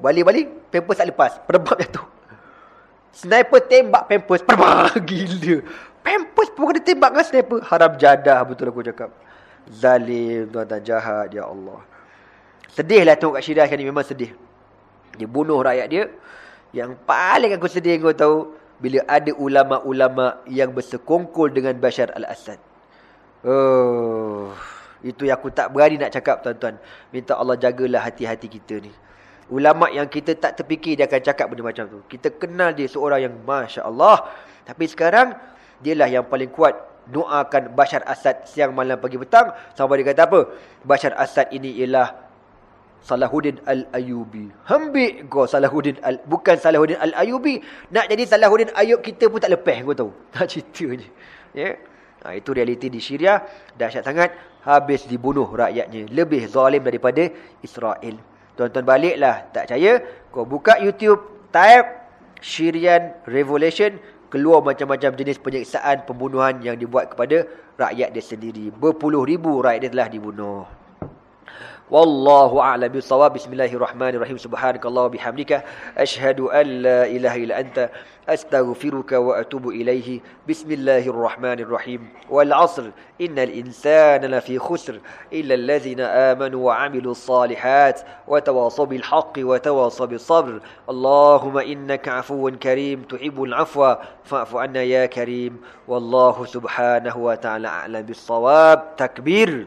Puh, baling-baling, pampers tak lepas. Perbab jatuh. Sniper tembak pampers. Perbab (laughs) gila. Pampers pun kena tembak dengan sniper. Haram jadah betul aku cakap. Zalim, tuan-tuan jahat, ya Allah. Sedihlah tengok kat Syirah ni memang sedih. Dia bunuh rakyat dia. Yang paling aku sedih kau tahu bila ada ulama-ulama yang bersekongkol dengan Bashar al-Assad. Oh, itu yang aku tak berani nak cakap tuan-tuan. Minta Allah jagalah hati-hati kita ni. Ulama yang kita tak terfikir dia akan cakap benda macam tu. Kita kenal dia seorang yang masya-Allah. Tapi sekarang dialah yang paling kuat doakan Bashar Assad siang malam pagi petang sampai dia kata apa? Bashar Assad ini ialah Salahuddin Al-Ayubi. Hambik kau Salahuddin Al bukan Salahuddin Al-Ayubi. Nak jadi Salahuddin Ayub kita pun tak lepas kau tahu. (laughs) Tak cerita je. Ya. Ha, itu realiti di Syria dahsyat sangat habis dibunuh rakyatnya. Lebih zalim daripada Israel. Tuan-tuan baliklah tak percaya kau buka YouTube type Syrian Revolution keluar macam-macam jenis penyiksaan pembunuhan yang dibuat kepada rakyat dia sendiri. Berpuluh ribu rakyat dia telah dibunuh. Wallahu a'lam bissawab. Bismillahirrahmanirrahim. Subhanakallah wa bihamdika asyhadu an la ilaha illa anta astaghfiruka wa atubu ilaihi. Bismillahirrahmanirrahim. Wal 'asr innal insana lafi khusr illa alladhina amanu wa 'amilus salihat wa tawasaw bil haqqi wa tawasaw bis sabr. Allahumma innaka 'afuwun karim tuhibbul 'afwa fa'fu 'anna ya karim. Wallahu subhanahu wa ta'ala a'lam bis-shawab. Takbir.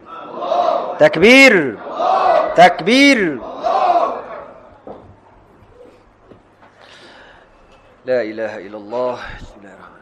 لا إله إلا الله. بسم الله الرحمن